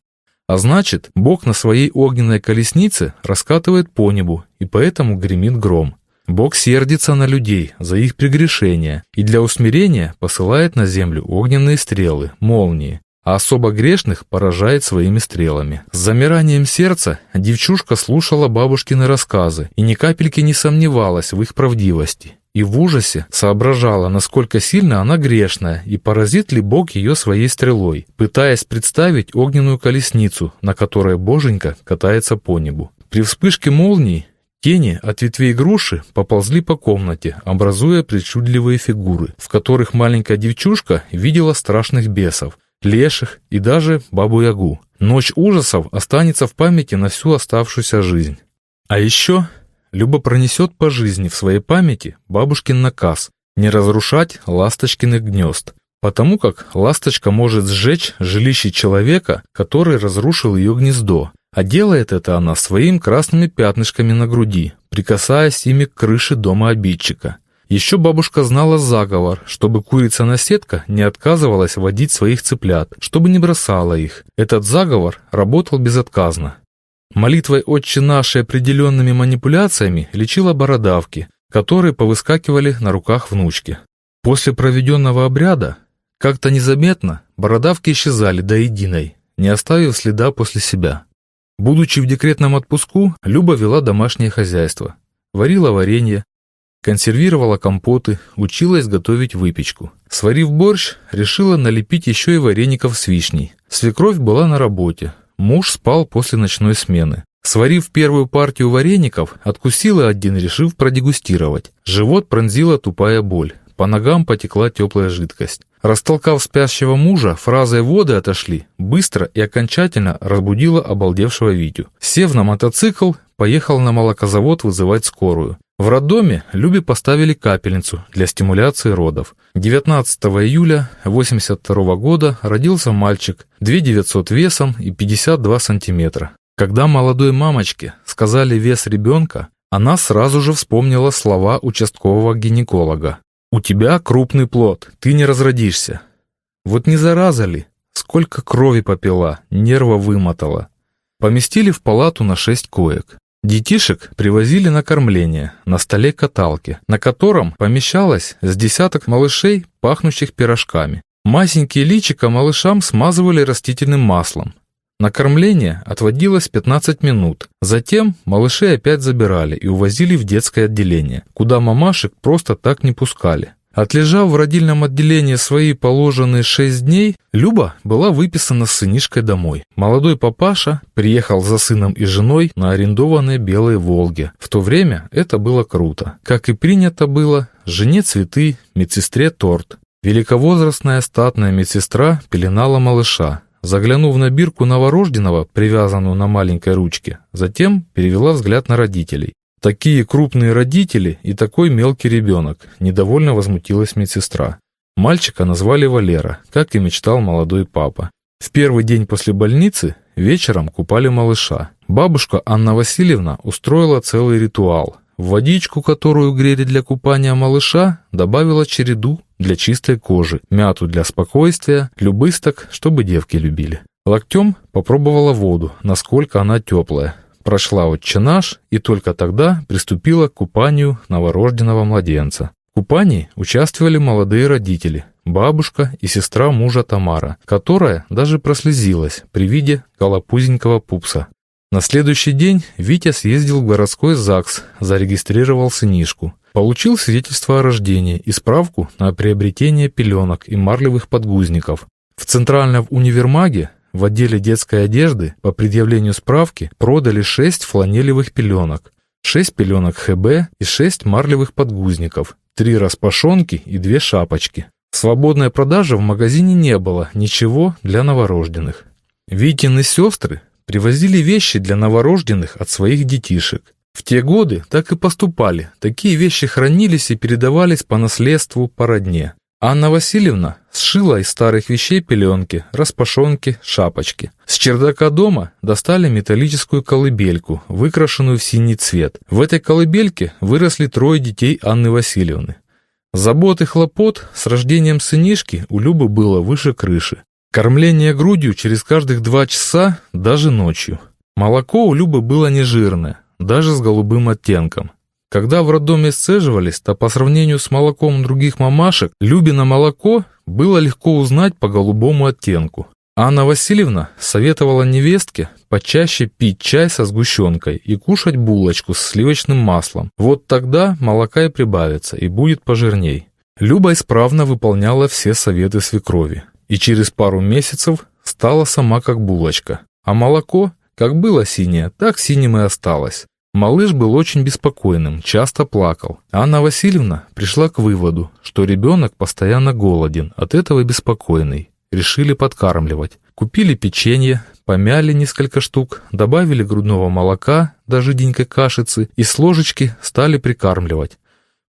А значит, Бог на своей огненной колеснице раскатывает по небу, и поэтому гремит гром. Бог сердится на людей за их прегрешения и для усмирения посылает на землю огненные стрелы, молнии, а особо грешных поражает своими стрелами. С замиранием сердца девчушка слушала бабушкины рассказы и ни капельки не сомневалась в их правдивости. И в ужасе соображала, насколько сильно она грешная и поразит ли Бог ее своей стрелой, пытаясь представить огненную колесницу, на которой Боженька катается по небу. При вспышке молнии Тени от ветвей груши поползли по комнате, образуя причудливые фигуры, в которых маленькая девчушка видела страшных бесов, леших и даже бабу-ягу. Ночь ужасов останется в памяти на всю оставшуюся жизнь. А еще Люба пронесет по жизни в своей памяти бабушкин наказ не разрушать ласточкиных гнезд, потому как ласточка может сжечь жилище человека, который разрушил ее гнездо, а делает это она своими красными пятнышками на груди, прикасаясь ими к крыше дома обидчика. Еще бабушка знала заговор, чтобы курица-наседка не отказывалась водить своих цыплят, чтобы не бросала их. Этот заговор работал безотказно. Молитвой «Отче наши» определенными манипуляциями лечила бородавки, которые повыскакивали на руках внучки. После проведенного обряда, как-то незаметно, бородавки исчезали до единой, не оставив следа после себя. Будучи в декретном отпуску, Люба вела домашнее хозяйство. Варила варенье, Консервировала компоты, училась готовить выпечку. Сварив борщ, решила налепить еще и вареников с вишней. Свекровь была на работе. Муж спал после ночной смены. Сварив первую партию вареников, откусила один, решив продегустировать. Живот пронзила тупая боль. по ногам потекла теплая жидкость. Растолкав спящего мужа, фразой «воды отошли» быстро и окончательно разбудила обалдевшего Витю. Сев на мотоцикл, поехал на молокозавод вызывать скорую. В роддоме Любе поставили капельницу для стимуляции родов. 19 июля 82 года родился мальчик, 2900 весом и 52 сантиметра. Когда молодой мамочке сказали вес ребенка, она сразу же вспомнила слова участкового гинеколога. «У тебя крупный плод, ты не разродишься». Вот не зараза ли? Сколько крови попила, нерва вымотала. Поместили в палату на шесть коек. Детишек привозили на кормление, на столе каталки, на котором помещалось с десяток малышей, пахнущих пирожками. Масенькие личика малышам смазывали растительным маслом. На кормление отводилось 15 минут. Затем малышей опять забирали и увозили в детское отделение, куда мамашек просто так не пускали. Отлежав в родильном отделении свои положенные шесть дней, Люба была выписана с сынишкой домой. Молодой папаша приехал за сыном и женой на арендованной белой «Волге». В то время это было круто. Как и принято было, жене цветы, медсестре торт. Великовозрастная статная медсестра пеленала малыша. Заглянув на бирку новорожденного, привязанную на маленькой ручке, затем перевела взгляд на родителей. Такие крупные родители и такой мелкий ребенок, недовольно возмутилась медсестра. Мальчика назвали Валера, как и мечтал молодой папа. В первый день после больницы вечером купали малыша. Бабушка Анна Васильевна устроила целый ритуал. В водичку, которую грели для купания малыша, добавила череду для чистой кожи, мяту для спокойствия, любысток, чтобы девки любили. Локтем попробовала воду, насколько она теплая, прошла отче наш и только тогда приступила к купанию новорожденного младенца. В купании участвовали молодые родители, бабушка и сестра мужа Тамара, которая даже прослезилась при виде голопузенького пупса. На следующий день Витя съездил в городской ЗАГС, зарегистрировал сынишку. Получил свидетельство о рождении и справку на приобретение пеленок и марлевых подгузников. В центральном универмаге в отделе детской одежды по предъявлению справки продали 6 фланелевых пеленок, 6 пеленок ХБ и 6 марлевых подгузников, 3 распашонки и 2 шапочки. Свободной продажи в магазине не было, ничего для новорожденных. Витины сестры привозили вещи для новорожденных от своих детишек. В те годы так и поступали, такие вещи хранились и передавались по наследству по родне. Анна Васильевна сшила из старых вещей пеленки, распашонки, шапочки. С чердака дома достали металлическую колыбельку, выкрашенную в синий цвет. В этой колыбельке выросли трое детей Анны Васильевны. Забот и хлопот с рождением сынишки у Любы было выше крыши. Кормление грудью через каждых два часа, даже ночью. Молоко у Любы было нежирное, даже с голубым оттенком. Когда в роддоме сцеживались, то по сравнению с молоком других мамашек, Любина молоко было легко узнать по голубому оттенку. Анна Васильевна советовала невестке почаще пить чай со сгущенкой и кушать булочку с сливочным маслом. Вот тогда молока и прибавится, и будет пожирней. Люба исправно выполняла все советы свекрови. И через пару месяцев стала сама как булочка. А молоко, как было синее, так синим и осталось. Малыш был очень беспокойным, часто плакал. Анна Васильевна пришла к выводу, что ребенок постоянно голоден, от этого беспокойный. Решили подкармливать. Купили печенье, помяли несколько штук, добавили грудного молока до жиденькой кашицы и с ложечки стали прикармливать.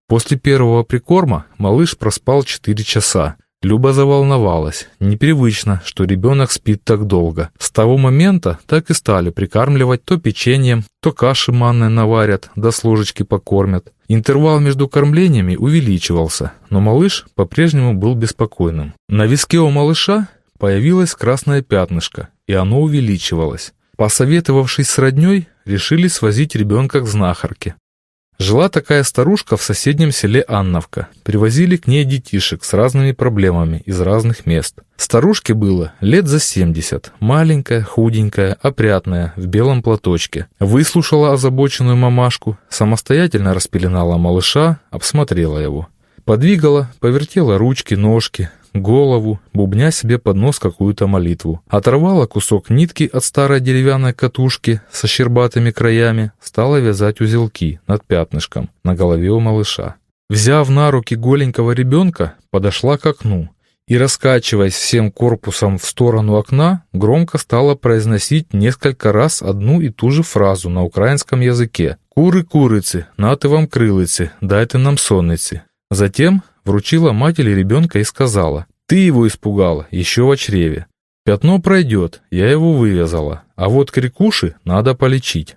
После первого прикорма малыш проспал 4 часа. Люба заволновалась. Непривычно, что ребенок спит так долго. С того момента так и стали прикармливать то печеньем, то каши манной наварят, да с ложечки покормят. Интервал между кормлениями увеличивался, но малыш по-прежнему был беспокойным. На виске у малыша появилось красное пятнышко, и оно увеличивалось. Посоветовавшись с родней, решили свозить ребенка к знахарке. Жила такая старушка в соседнем селе Анновка. Привозили к ней детишек с разными проблемами из разных мест. Старушке было лет за 70, маленькая, худенькая, опрятная, в белом платочке. Выслушала озабоченную мамашку, самостоятельно распеленала малыша, обсмотрела его. Подвигала, повертела ручки, ножки, голову, бубня себе под нос какую-то молитву. Оторвала кусок нитки от старой деревянной катушки со щербатыми краями, стала вязать узелки над пятнышком на голове у малыша. Взяв на руки голенького ребенка, подошла к окну и, раскачиваясь всем корпусом в сторону окна, громко стала произносить несколько раз одну и ту же фразу на украинском языке. «Куры курицы, наты вам крылицы, дайте нам сонницы». Затем вручила матери ребенка и сказала, «Ты его испугала, еще в чреве. Пятно пройдет, я его вывязала, а вот крикуши надо полечить.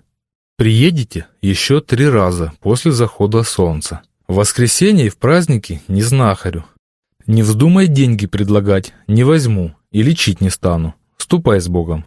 Приедете еще три раза после захода солнца. В воскресенье и в праздники не знахарю, не вздумай деньги предлагать, не возьму и лечить не стану. Ступай с Богом.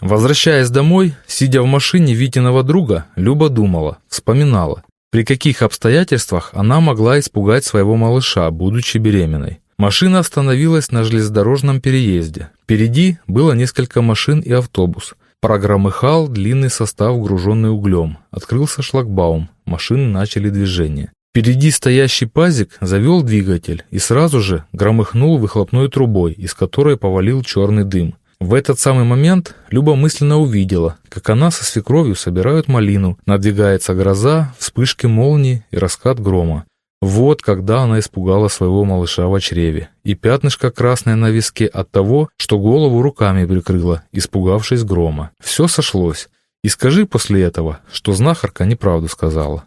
Возвращаясь домой, сидя в машине Витиного друга, Люба думала, вспоминала, при каких обстоятельствах она могла испугать своего малыша, будучи беременной. Машина остановилась на железнодорожном переезде. Впереди было несколько машин и автобус. Прогромыхал длинный состав, груженный углем. Открылся шлагбаум, машины начали движение. Впереди стоящий пазик завел двигатель и сразу же громыхнул выхлопной трубой, из которой повалил черный дым. В этот самый момент Люба мысленно увидела, как она со свекровью собирают малину, надвигается гроза, вспышки молнии и раскат грома. Вот когда она испугала своего малыша в чреве, и пятнышко красное на виске от того, что голову руками прикрыла, испугавшись грома. Все сошлось. И скажи после этого, что знахарка неправду сказала.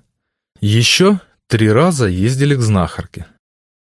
Еще Три раза ездили к знахарке.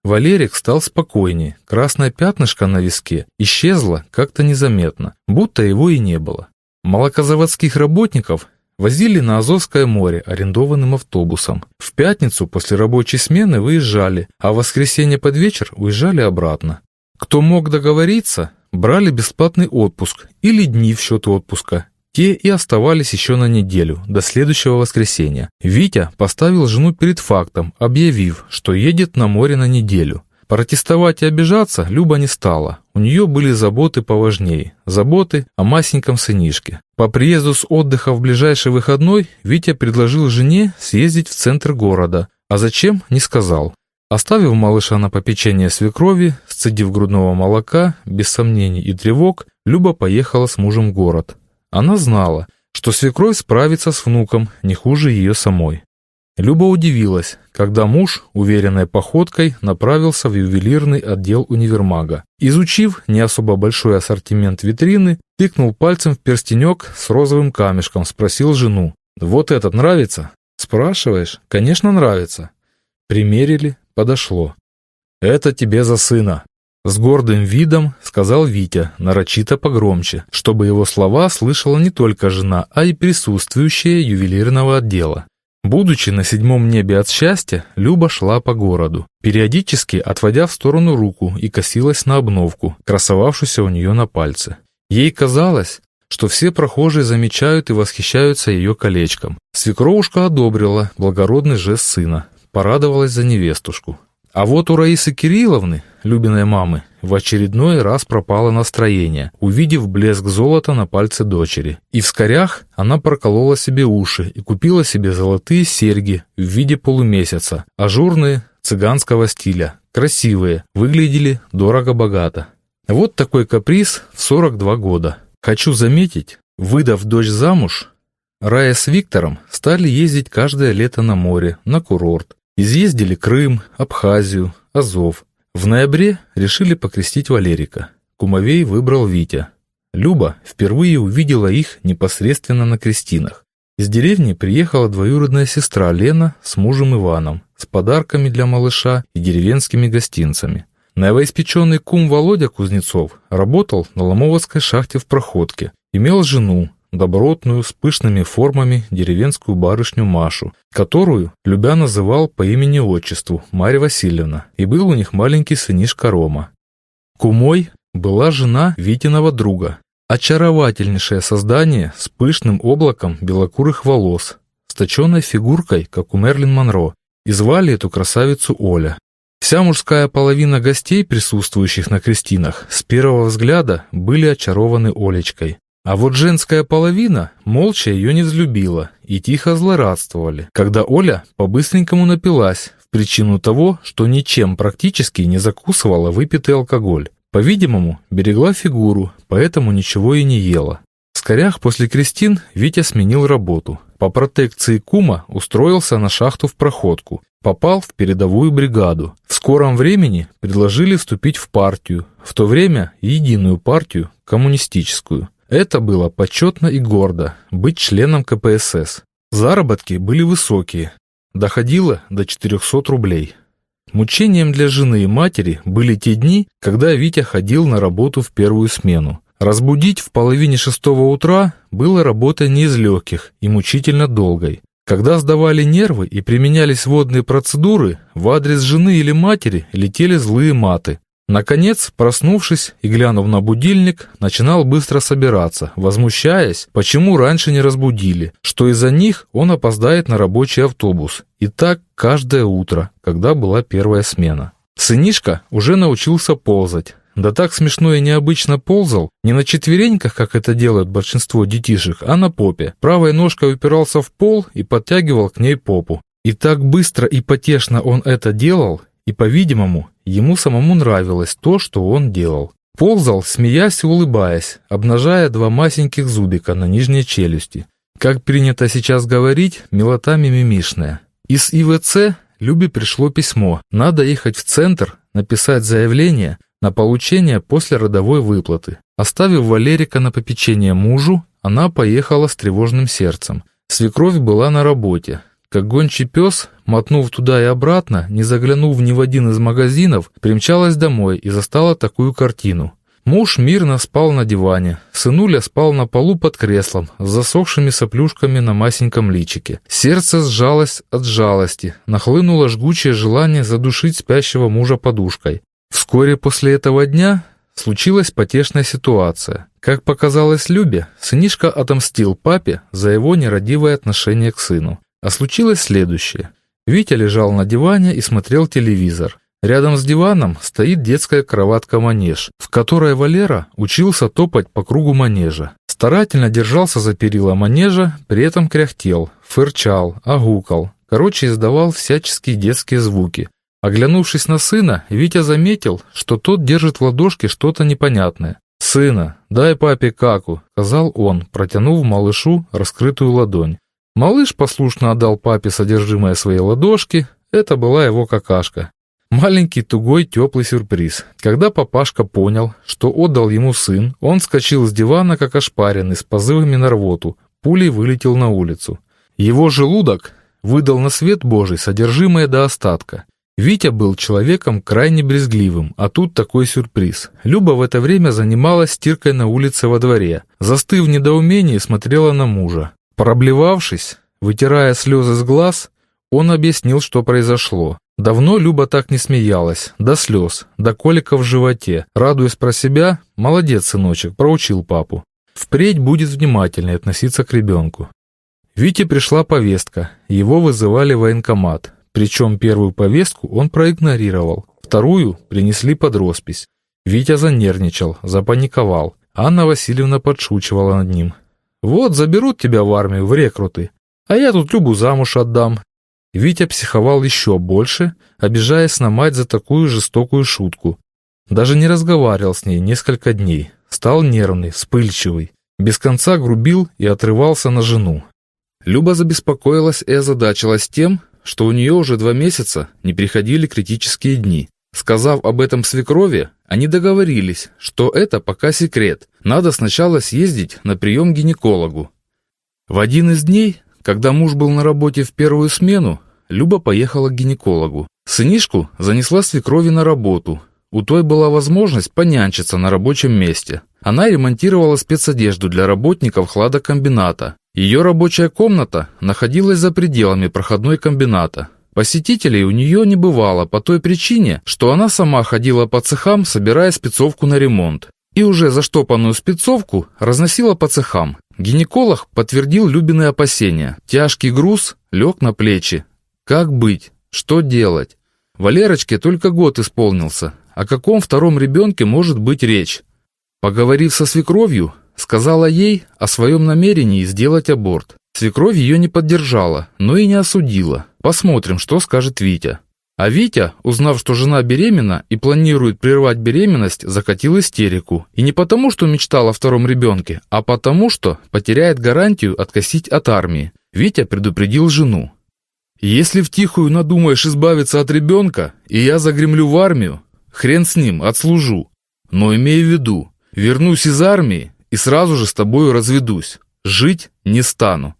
Валерик стал спокойнее, красное пятнышко на виске исчезло как-то незаметно, будто его и не было. Молокозаводских работников возили на Азовское море арендованным автобусом. В пятницу после рабочей смены выезжали, а в воскресенье под вечер уезжали обратно. Кто мог договориться, брали бесплатный отпуск или дни в счет отпуска те и оставались еще на неделю, до следующего воскресенья. Витя поставил жену перед фактом, объявив, что едет на море на неделю. Протестовать и обижаться Люба не стала. У нее были заботы поважнее. Заботы о масеньком сынишке. По приезду с отдыха в ближайший выходной Витя предложил жене съездить в центр города. А зачем, не сказал. Оставив малыша на попечение свекрови, сцедив грудного молока, без сомнений и тревог, Люба поехала с мужем в город. Она знала, что свекровь справится с внуком не хуже ее самой. Люба удивилась, когда муж, уверенной походкой, направился в ювелирный отдел универмага. Изучив не особо большой ассортимент витрины, тыкнул пальцем в перстенек с розовым камешком, спросил жену. «Вот этот нравится?» «Спрашиваешь?» «Конечно, нравится». Примерили, подошло. «Это тебе за сына», с гордым видом сказал Витя, нарочито погромче, чтобы его слова слышала не только жена, а и присутствующая ювелирного отдела. Будучи на седьмом небе от счастья, Люба шла по городу, периодически отводя в сторону руку и косилась на обновку, красовавшуюся у нее на пальце. Ей казалось, что все прохожие замечают и восхищаются ее колечком. Свекровушка одобрила благородный жест сына, порадовалась за невестушку. А вот у Раисы Кирилловны, Любиной мамы, в очередной раз пропало настроение, увидев блеск золота на пальце дочери. И в скорях она проколола себе уши и купила себе золотые серьги в виде полумесяца, ажурные, цыганского стиля, красивые, выглядели дорого-богато. Вот такой каприз в 42 года. Хочу заметить, выдав дочь замуж, Рая с Виктором стали ездить каждое лето на море, на курорт, Изъездили Крым, Абхазию, Азов. В ноябре решили покрестить Валерика. Кумовей выбрал Витя. Люба впервые увидела их непосредственно на крестинах. Из деревни приехала двоюродная сестра Лена с мужем Иваном, с подарками для малыша и деревенскими гостинцами. Новоиспеченный кум Володя Кузнецов работал на Ломоводской шахте в Проходке, имел жену, добротную, с пышными формами деревенскую барышню Машу, которую Любя называл по имени-отчеству Марья Васильевна, и был у них маленький сынишка Рома. Кумой была жена Витиного друга, очаровательнейшее создание с пышным облаком белокурых волос, с точенной фигуркой, как у Мерлин Монро, и звали эту красавицу Оля. Вся мужская половина гостей, присутствующих на крестинах, с первого взгляда были очарованы Олечкой. А вот женская половина молча ее не взлюбила и тихо злорадствовали, когда Оля по-быстренькому напилась в причину того, что ничем практически не закусывала выпитый алкоголь. По-видимому, берегла фигуру, поэтому ничего и не ела. В скорях после крестин Витя сменил работу. По протекции кума устроился на шахту в проходку Попал в передовую бригаду. В скором времени предложили вступить в партию, в то время единую партию, коммунистическую. Это было почетно и гордо быть членом КПСС. Заработки были высокие, доходило до 400 рублей. Мучением для жены и матери были те дни, когда Витя ходил на работу в первую смену. Разбудить в половине шестого утра было работой не из легких и мучительно долгой. Когда сдавали нервы и применялись водные процедуры, в адрес жены или матери летели злые маты. Наконец, проснувшись и глянув на будильник, начинал быстро собираться, возмущаясь, почему раньше не разбудили, что из-за них он опоздает на рабочий автобус. И так каждое утро, когда была первая смена. Сынишка уже научился ползать, да так смешно и необычно ползал, не на четвереньках, как это делают большинство детишек, а на попе. Правой ножкой упирался в пол и подтягивал к ней попу. И так быстро и потешно он это делал, и, по-видимому, ему самому нравилось то, что он делал. Ползал, смеясь и улыбаясь, обнажая два масеньких зубика на нижней челюсти. Как принято сейчас говорить, милота мимимишная. Из ИВЦ Любе пришло письмо. Надо ехать в центр, написать заявление, на получение после родовой выплаты. Оставив Валерика на попечение мужу, она поехала с тревожным сердцем. Свекровь была на работе. Как гончий пес, мотнув туда и обратно, не заглянув ни в один из магазинов, примчалась домой и застала такую картину. Муж мирно спал на диване, сынуля спал на полу под креслом с засохшими соплюшками на масеньком личике. Сердце сжалось от жалости, нахлынуло жгучее желание задушить спящего мужа подушкой. Вскоре после этого дня случилась потешная ситуация. Как показалось Любе, сынишка отомстил папе за его нерадивое отношение к сыну. А случилось следующее. Витя лежал на диване и смотрел телевизор. Рядом с диваном стоит детская кроватка-манеж, в которой Валера учился топать по кругу манежа. Старательно держался за перила манежа, при этом кряхтел, фырчал, огукал. Короче, издавал всяческие детские звуки, Оглянувшись на сына, Витя заметил, что тот держит в ладошке что-то непонятное. «Сына, дай папе каку», — сказал он, протянув малышу раскрытую ладонь. Малыш послушно отдал папе содержимое своей ладошки, это была его какашка. Маленький тугой теплый сюрприз. Когда папашка понял, что отдал ему сын, он вскочил с дивана, как ошпаренный, с позывами на рвоту, пулей вылетел на улицу. Его желудок выдал на свет Божий содержимое до остатка. Витя был человеком крайне брезгливым, а тут такой сюрприз. Люба в это время занималась стиркой на улице во дворе. Застыв в недоумении, смотрела на мужа. Проблевавшись, вытирая слезы с глаз, он объяснил, что произошло. Давно Люба так не смеялась, до слез, до коликов в животе. Радуясь про себя, молодец, сыночек, проучил папу. Впредь будет внимательнее относиться к ребенку. Вите пришла повестка, его вызывали в военкомат. Причем первую повестку он проигнорировал, вторую принесли под роспись. Витя занервничал, запаниковал. Анна Васильевна подшучивала над ним. «Вот, заберут тебя в армию, в рекруты, а я тут Любу замуж отдам». Витя психовал еще больше, обижаясь на мать за такую жестокую шутку. Даже не разговаривал с ней несколько дней. Стал нервный, вспыльчивый. Без конца грубил и отрывался на жену. Люба забеспокоилась и озадачилась тем, что у нее уже два месяца не приходили критические дни. Сказав об этом свекрови, они договорились, что это пока секрет, надо сначала съездить на прием к гинекологу. В один из дней, когда муж был на работе в первую смену, Люба поехала к гинекологу. Сынишку занесла свекрови на работу. У той была возможность понянчиться на рабочем месте. Она ремонтировала спецодежду для работников хладокомбината ее рабочая комната находилась за пределами проходной комбината. Посетителей у нее не бывало по той причине, что она сама ходила по цехам, собирая спецовку на ремонт. И уже заштопанную спецовку разносила по цехам. Гинеколог подтвердил Любины опасения. Тяжкий груз лег на плечи. Как быть? Что делать? Валерочке только год исполнился. О каком втором ребенке может быть речь? Поговорив со свекровью, Сказала ей о своем намерении сделать аборт. Свекровь ее не поддержала, но и не осудила. Посмотрим, что скажет Витя. А Витя, узнав, что жена беременна и планирует прервать беременность, закатил истерику. И не потому, что мечтал о втором ребенке, а потому, что потеряет гарантию откосить от армии. Витя предупредил жену. Если втихую надумаешь избавиться от ребенка, и я загремлю в армию, хрен с ним, отслужу. Но имей в виду, вернусь из армии и сразу же с тобою разведусь. Жить не стану.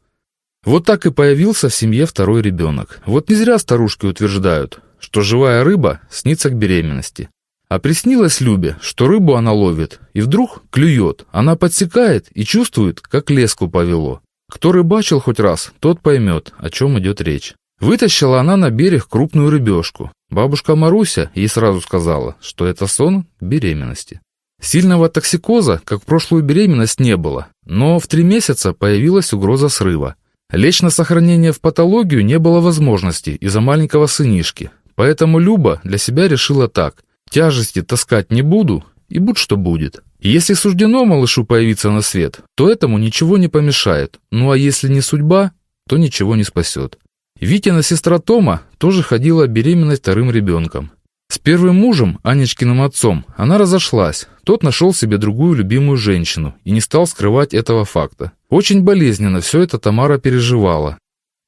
Вот так и появился в семье второй ребенок. Вот не зря старушки утверждают, что живая рыба снится к беременности. А приснилось Любе, что рыбу она ловит, и вдруг клюет. Она подсекает и чувствует, как леску повело. Кто рыбачил хоть раз, тот поймет, о чем идет речь. Вытащила она на берег крупную рыбешку. Бабушка Маруся ей сразу сказала, что это сон беременности. Сильного токсикоза, как в прошлую беременность, не было, но в три месяца появилась угроза срыва. Лечь на сохранение в патологию не было возможности из-за маленького сынишки, поэтому Люба для себя решила так. Тяжести таскать не буду, и будь что будет. Если суждено малышу появиться на свет, то этому ничего не помешает, ну а если не судьба, то ничего не спасет. Витина сестра Тома тоже ходила беременной вторым ребенком. С первым мужем, Анечкиным отцом, она разошлась. Тот нашел себе другую любимую женщину и не стал скрывать этого факта. Очень болезненно все это Тамара переживала.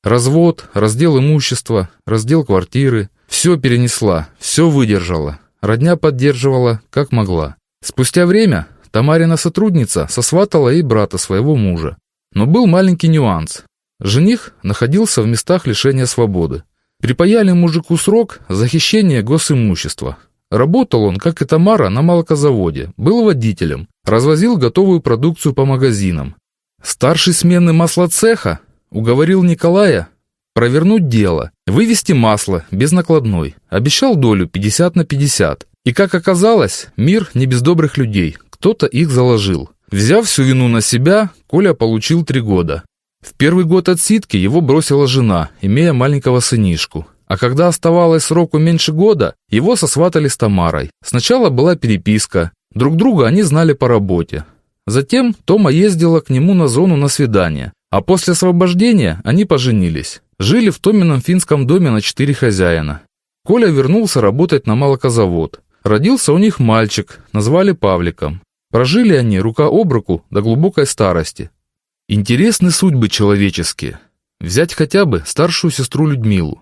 Развод, раздел имущества, раздел квартиры. Все перенесла, все выдержала. Родня поддерживала, как могла. Спустя время Тамарина сотрудница сосватала ей брата своего мужа. Но был маленький нюанс. Жених находился в местах лишения свободы. Припаяли мужику срок за хищение госимущества. Работал он, как и Тамара, на молокозаводе, был водителем, развозил готовую продукцию по магазинам. Старший смены маслоцеха уговорил Николая провернуть дело, вывести масло без накладной, обещал долю 50 на 50. И как оказалось, мир не без добрых людей, кто-то их заложил. Взяв всю вину на себя, Коля получил три года. В первый год отсидки его бросила жена, имея маленького сынишку. А когда оставалось сроку меньше года, его сосватали с Тамарой. Сначала была переписка, друг друга они знали по работе. Затем Тома ездила к нему на зону на свидание, а после освобождения они поженились. Жили в Томином финском доме на четыре хозяина. Коля вернулся работать на молокозавод. Родился у них мальчик, назвали Павликом. Прожили они рука об руку до глубокой старости. Интересны судьбы человеческие. Взять хотя бы старшую сестру Людмилу.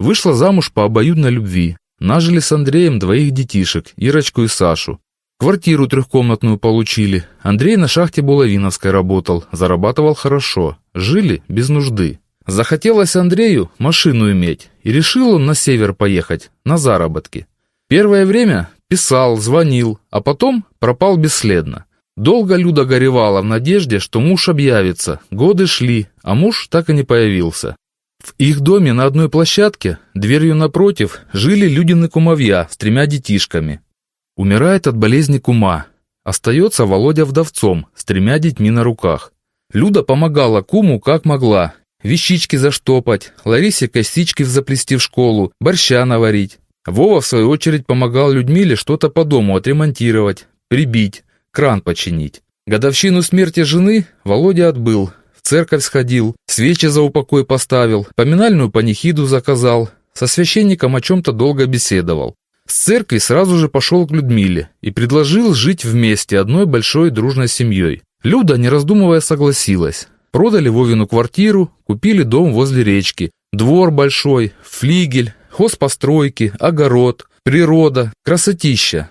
Вышла замуж по обоюдной любви. Нажили с Андреем двоих детишек, Ирочку и Сашу. Квартиру трехкомнатную получили. Андрей на шахте Булавиновской работал, зарабатывал хорошо. Жили без нужды. Захотелось Андрею машину иметь, и решил он на север поехать, на заработки. Первое время писал, звонил, а потом пропал бесследно. Долго Люда горевала в надежде, что муж объявится. Годы шли, а муж так и не появился. В их доме на одной площадке, дверью напротив, жили Людины кумовья с тремя детишками. Умирает от болезни кума. Остается Володя вдовцом с тремя детьми на руках. Люда помогала куму как могла. Вещички заштопать, Ларисе косички заплести в школу, борща наварить. Вова, в свою очередь, помогал Людмиле что-то по дому отремонтировать, прибить, кран починить. Годовщину смерти жены Володя отбыл, в церковь сходил, свечи за упокой поставил, поминальную панихиду заказал, со священником о чем-то долго беседовал. С церкви сразу же пошел к Людмиле и предложил жить вместе одной большой дружной семьей. Люда, не раздумывая, согласилась. Продали Вовину квартиру, купили дом возле речки, двор большой, флигель, хозпостройки, огород, природа, красотища.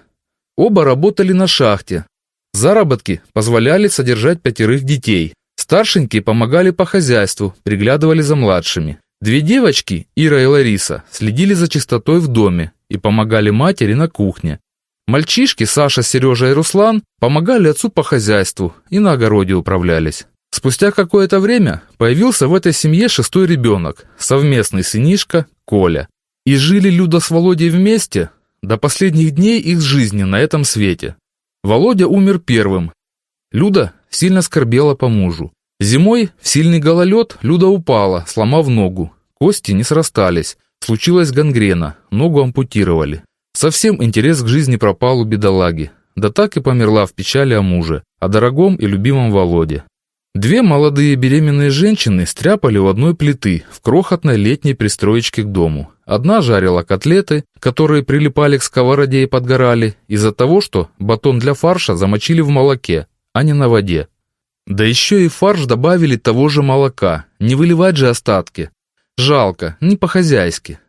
Оба работали на шахте, Заработки позволяли содержать пятерых детей. Старшенькие помогали по хозяйству, приглядывали за младшими. Две девочки, Ира и Лариса, следили за чистотой в доме и помогали матери на кухне. Мальчишки, Саша, Сережа и Руслан, помогали отцу по хозяйству и на огороде управлялись. Спустя какое-то время появился в этой семье шестой ребенок, совместный сынишка Коля. И жили Люда с Володей вместе до последних дней их жизни на этом свете. Володя умер первым. Люда сильно скорбела по мужу. Зимой в сильный гололед Люда упала, сломав ногу. Кости не срастались. Случилась гангрена, ногу ампутировали. Совсем интерес к жизни пропал у бедолаги. Да так и померла в печали о муже, о дорогом и любимом Володе. Две молодые беременные женщины стряпали у одной плиты в крохотной летней пристроечке к дому. Одна жарила котлеты, которые прилипали к сковороде и подгорали, из-за того, что батон для фарша замочили в молоке, а не на воде. Да еще и фарш добавили того же молока, не выливать же остатки. Жалко, не по-хозяйски.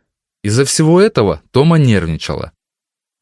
Из-за всего этого Тома нервничала.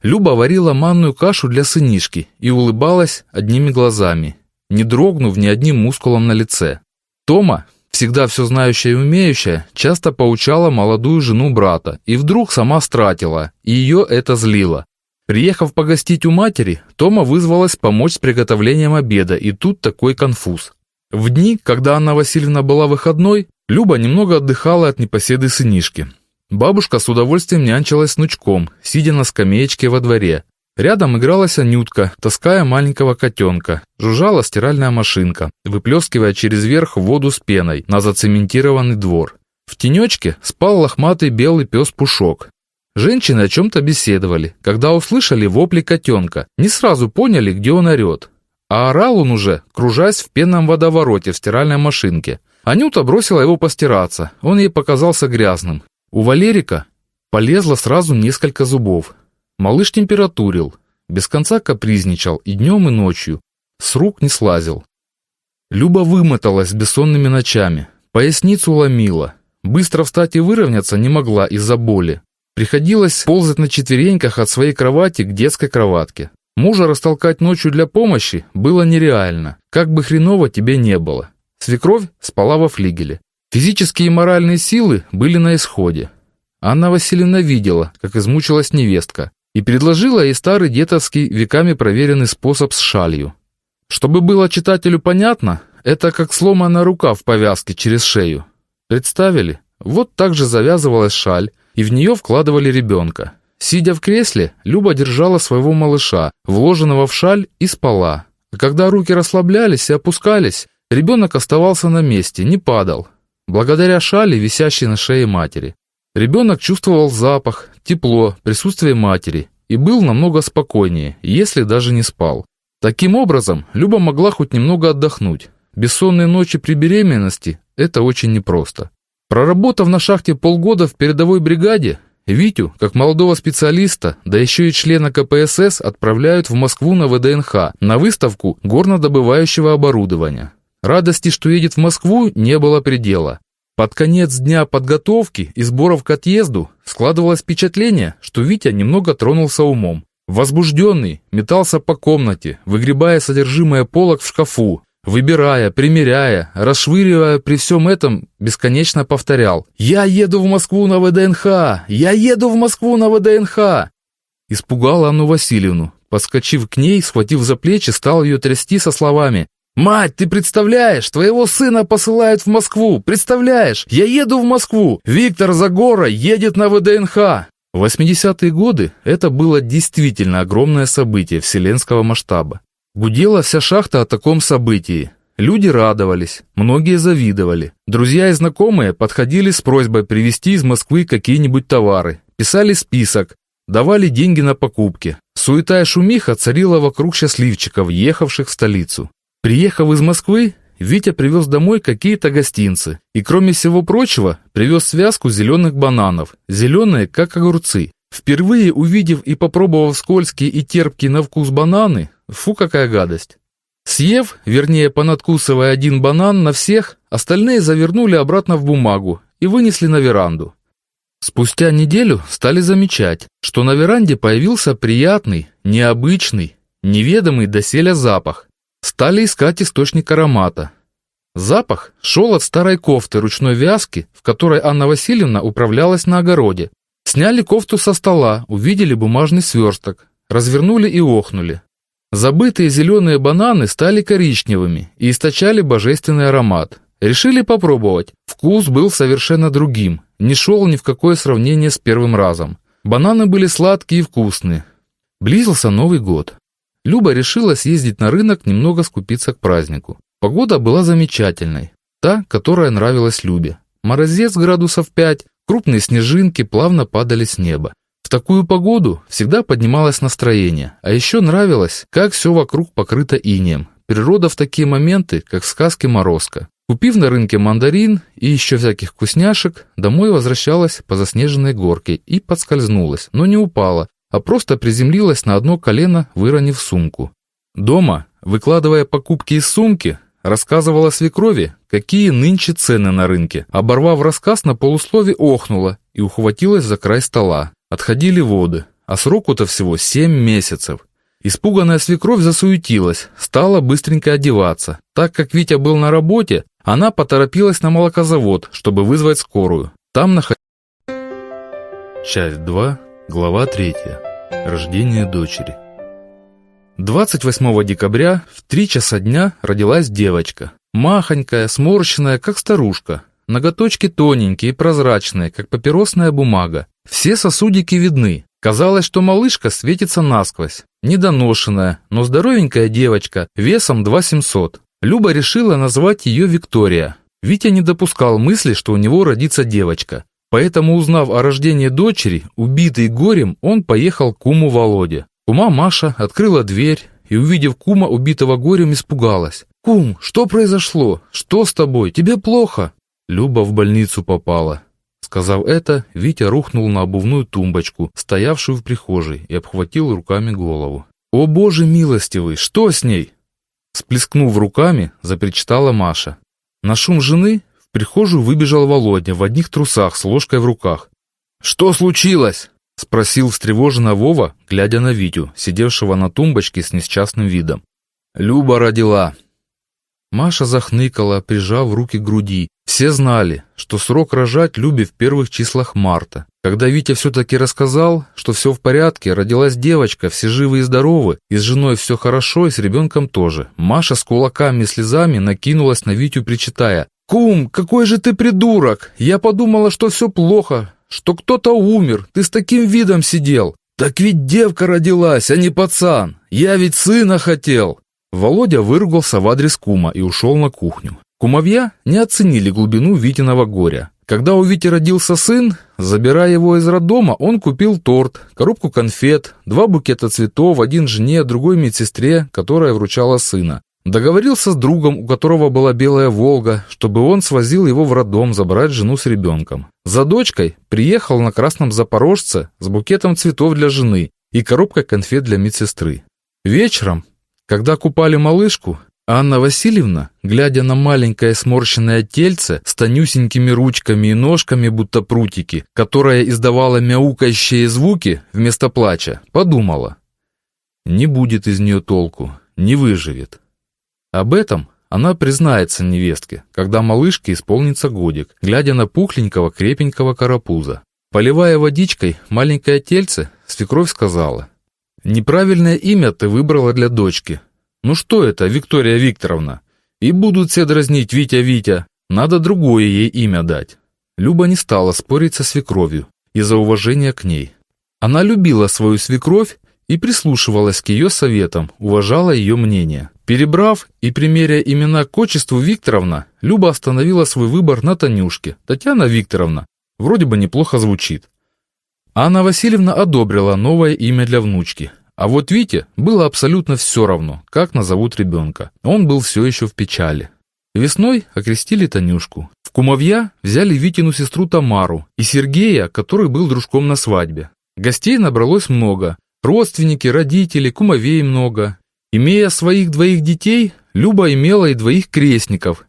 Люба варила манную кашу для сынишки и улыбалась одними глазами, не дрогнув ни одним мускулом на лице. Тома, всегда все знающая и умеющая, часто поучала молодую жену брата и вдруг сама стратила, и ее это злило. Приехав погостить у матери, Тома вызвалась помочь с приготовлением обеда, и тут такой конфуз. В дни, когда Анна Васильевна была выходной, Люба немного отдыхала от непоседы сынишки. Бабушка с удовольствием нянчилась с внучком, сидя на скамеечке во дворе. Рядом игралась Анютка, таская маленького котенка. Жужжала стиральная машинка, выплескивая через верх воду с пеной на зацементированный двор. В тенечке спал лохматый белый пес Пушок. Женщины о чем-то беседовали, когда услышали вопли котенка, не сразу поняли, где он орет. А орал он уже, кружась в пенном водовороте в стиральной машинке. Анюта бросила его постираться, он ей показался грязным. У Валерика полезло сразу несколько зубов. Малыш температурил, без конца капризничал и днем, и ночью. С рук не слазил. Люба вымоталась бессонными ночами, поясницу ломила. Быстро встать и выровняться не могла из-за боли. Приходилось ползать на четвереньках от своей кровати к детской кроватке. Мужа растолкать ночью для помощи было нереально, как бы хреново тебе не было. Свекровь спала во флигеле. Физические и моральные силы были на исходе. Анна Васильевна видела, как измучилась невестка, и предложила ей старый детовский, веками проверенный способ с шалью. Чтобы было читателю понятно, это как сломанная рука в повязке через шею. Представили? Вот так же завязывалась шаль, и в нее вкладывали ребенка. Сидя в кресле, Люба держала своего малыша, вложенного в шаль, и спала. А когда руки расслаблялись и опускались, ребенок оставался на месте, не падал. Благодаря шали, висящей на шее матери. Ребенок чувствовал запах, тепло, присутствие матери и был намного спокойнее, если даже не спал. Таким образом, Люба могла хоть немного отдохнуть. Бессонные ночи при беременности – это очень непросто. Проработав на шахте полгода в передовой бригаде, Витю, как молодого специалиста, да еще и члена КПСС, отправляют в Москву на ВДНХ на выставку горнодобывающего оборудования. Радости, что едет в Москву, не было предела. Под конец дня подготовки и сборов к отъезду складывалось впечатление, что Витя немного тронулся умом. Возбужденный, метался по комнате, выгребая содержимое полок в шкафу, Выбирая, примеряя, расшвыривая при всем этом, бесконечно повторял «Я еду в Москву на ВДНХ! Я еду в Москву на ВДНХ!» Испугала Анну Васильевну. Подскочив к ней, схватив за плечи, стал ее трясти со словами «Мать, ты представляешь, твоего сына посылают в Москву! Представляешь, я еду в Москву! Виктор Загора едет на ВДНХ!» В 80-е годы это было действительно огромное событие вселенского масштаба. Гудела вся шахта о таком событии. Люди радовались, многие завидовали. Друзья и знакомые подходили с просьбой привезти из Москвы какие-нибудь товары, писали список, давали деньги на покупки. Суета и шумиха царила вокруг счастливчиков, ехавших в столицу. Приехав из Москвы, Витя привез домой какие-то гостинцы и, кроме всего прочего, привез связку зеленых бананов, зеленые, как огурцы. Впервые увидев и попробовав скользкие и терпкие на вкус бананы, Фу, какая гадость. Съев, вернее, понадкусывая один банан на всех, остальные завернули обратно в бумагу и вынесли на веранду. Спустя неделю стали замечать, что на веранде появился приятный, необычный, неведомый доселе запах. Стали искать источник аромата. Запах шел от старой кофты ручной вязки, в которой Анна Васильевна управлялась на огороде. Сняли кофту со стола, увидели бумажный сверсток, развернули и охнули. Забытые зеленые бананы стали коричневыми и источали божественный аромат. Решили попробовать. Вкус был совершенно другим, не шел ни в какое сравнение с первым разом. Бананы были сладкие и вкусные. Близился Новый год. Люба решила съездить на рынок немного скупиться к празднику. Погода была замечательной, та, которая нравилась Любе. Морозец градусов 5, крупные снежинки плавно падали с неба такую погоду всегда поднималось настроение, а еще нравилось, как все вокруг покрыто инеем. Природа в такие моменты, как в сказке «Морозко». Купив на рынке мандарин и еще всяких вкусняшек, домой возвращалась по заснеженной горке и подскользнулась, но не упала, а просто приземлилась на одно колено, выронив сумку. Дома, выкладывая покупки из сумки, рассказывала свекрови, какие нынче цены на рынке. Оборвав рассказ на полуслове, охнула и ухватилась за край стола. Отходили воды, а сроку-то всего семь месяцев. Испуганная свекровь засуетилась, стала быстренько одеваться. Так как Витя был на работе, она поторопилась на молокозавод, чтобы вызвать скорую. Там находилась... Часть 2, глава 3. Рождение дочери. 28 декабря в 3 часа дня родилась девочка. Махонькая, сморщенная, как старушка. Ноготочки тоненькие и прозрачные, как папиросная бумага. Все сосудики видны. Казалось, что малышка светится насквозь. Недоношенная, но здоровенькая девочка, весом 2700. Люба решила назвать ее Виктория. Витя не допускал мысли, что у него родится девочка. Поэтому, узнав о рождении дочери, убитый горем, он поехал к куму Володе. Кума Маша открыла дверь и, увидев кума, убитого горем, испугалась. «Кум, что произошло? Что с тобой? Тебе плохо?» Люба в больницу попала. Сказав это, Витя рухнул на обувную тумбочку, стоявшую в прихожей, и обхватил руками голову. «О боже милостивый, что с ней?» Сплескнув руками, запричитала Маша. На шум жены прихожую выбежал Володя в одних трусах с ложкой в руках. «Что случилось?» — спросил встревоженно Вова, глядя на Витю, сидевшего на тумбочке с несчастным видом. «Люба родила». Маша захныкала, прижав руки к груди. Все знали, что срок рожать Любе в первых числах марта. Когда Витя все-таки рассказал, что все в порядке, родилась девочка, все живы и здоровы, и с женой все хорошо, и с ребенком тоже, Маша с кулаками и слезами накинулась на Витю, причитая, «Кум, какой же ты придурок! Я подумала, что все плохо, что кто-то умер, ты с таким видом сидел. Так ведь девка родилась, а не пацан. Я ведь сына хотел!» Володя выругался в адрес кума и ушел на кухню. Кумовья не оценили глубину Витиного горя. Когда у Вити родился сын, забирая его из роддома, он купил торт, коробку конфет, два букета цветов, один жене, другой медсестре, которая вручала сына. Договорился с другом, у которого была белая «Волга», чтобы он свозил его в роддом забрать жену с ребенком. За дочкой приехал на красном «Запорожце» с букетом цветов для жены и коробкой конфет для медсестры. Вечером, когда купали малышку, Анна Васильевна, глядя на маленькое сморщенное тельце с тонюсенькими ручками и ножками, будто прутики, которое издавало мяукающие звуки вместо плача, подумала. Не будет из нее толку, не выживет. Об этом она признается невестке, когда малышке исполнится годик, глядя на пухленького крепенького карапуза. Поливая водичкой маленькое тельце, свекровь сказала, «Неправильное имя ты выбрала для дочки, ну что это, Виктория Викторовна? И будут все дразнить Витя-Витя. Надо другое ей имя дать. Люба не стала спорить со свекровью из-за уважения к ней. Она любила свою свекровь и прислушивалась к ее советам, уважала ее мнение. Перебрав и примеряя имена к отчеству Викторовна, Люба остановила свой выбор на Танюшке. Татьяна Викторовна вроде бы неплохо звучит. Анна Васильевна одобрила новое имя для внучки – а вот Вите было абсолютно все равно, как назовут ребенка. Он был все еще в печали. Весной окрестили Танюшку. В кумовья взяли Витину сестру Тамару и Сергея, который был дружком на свадьбе. Гостей набралось много. Родственники, родители, кумовей много. Имея своих двоих детей, Люба имела и двоих крестников.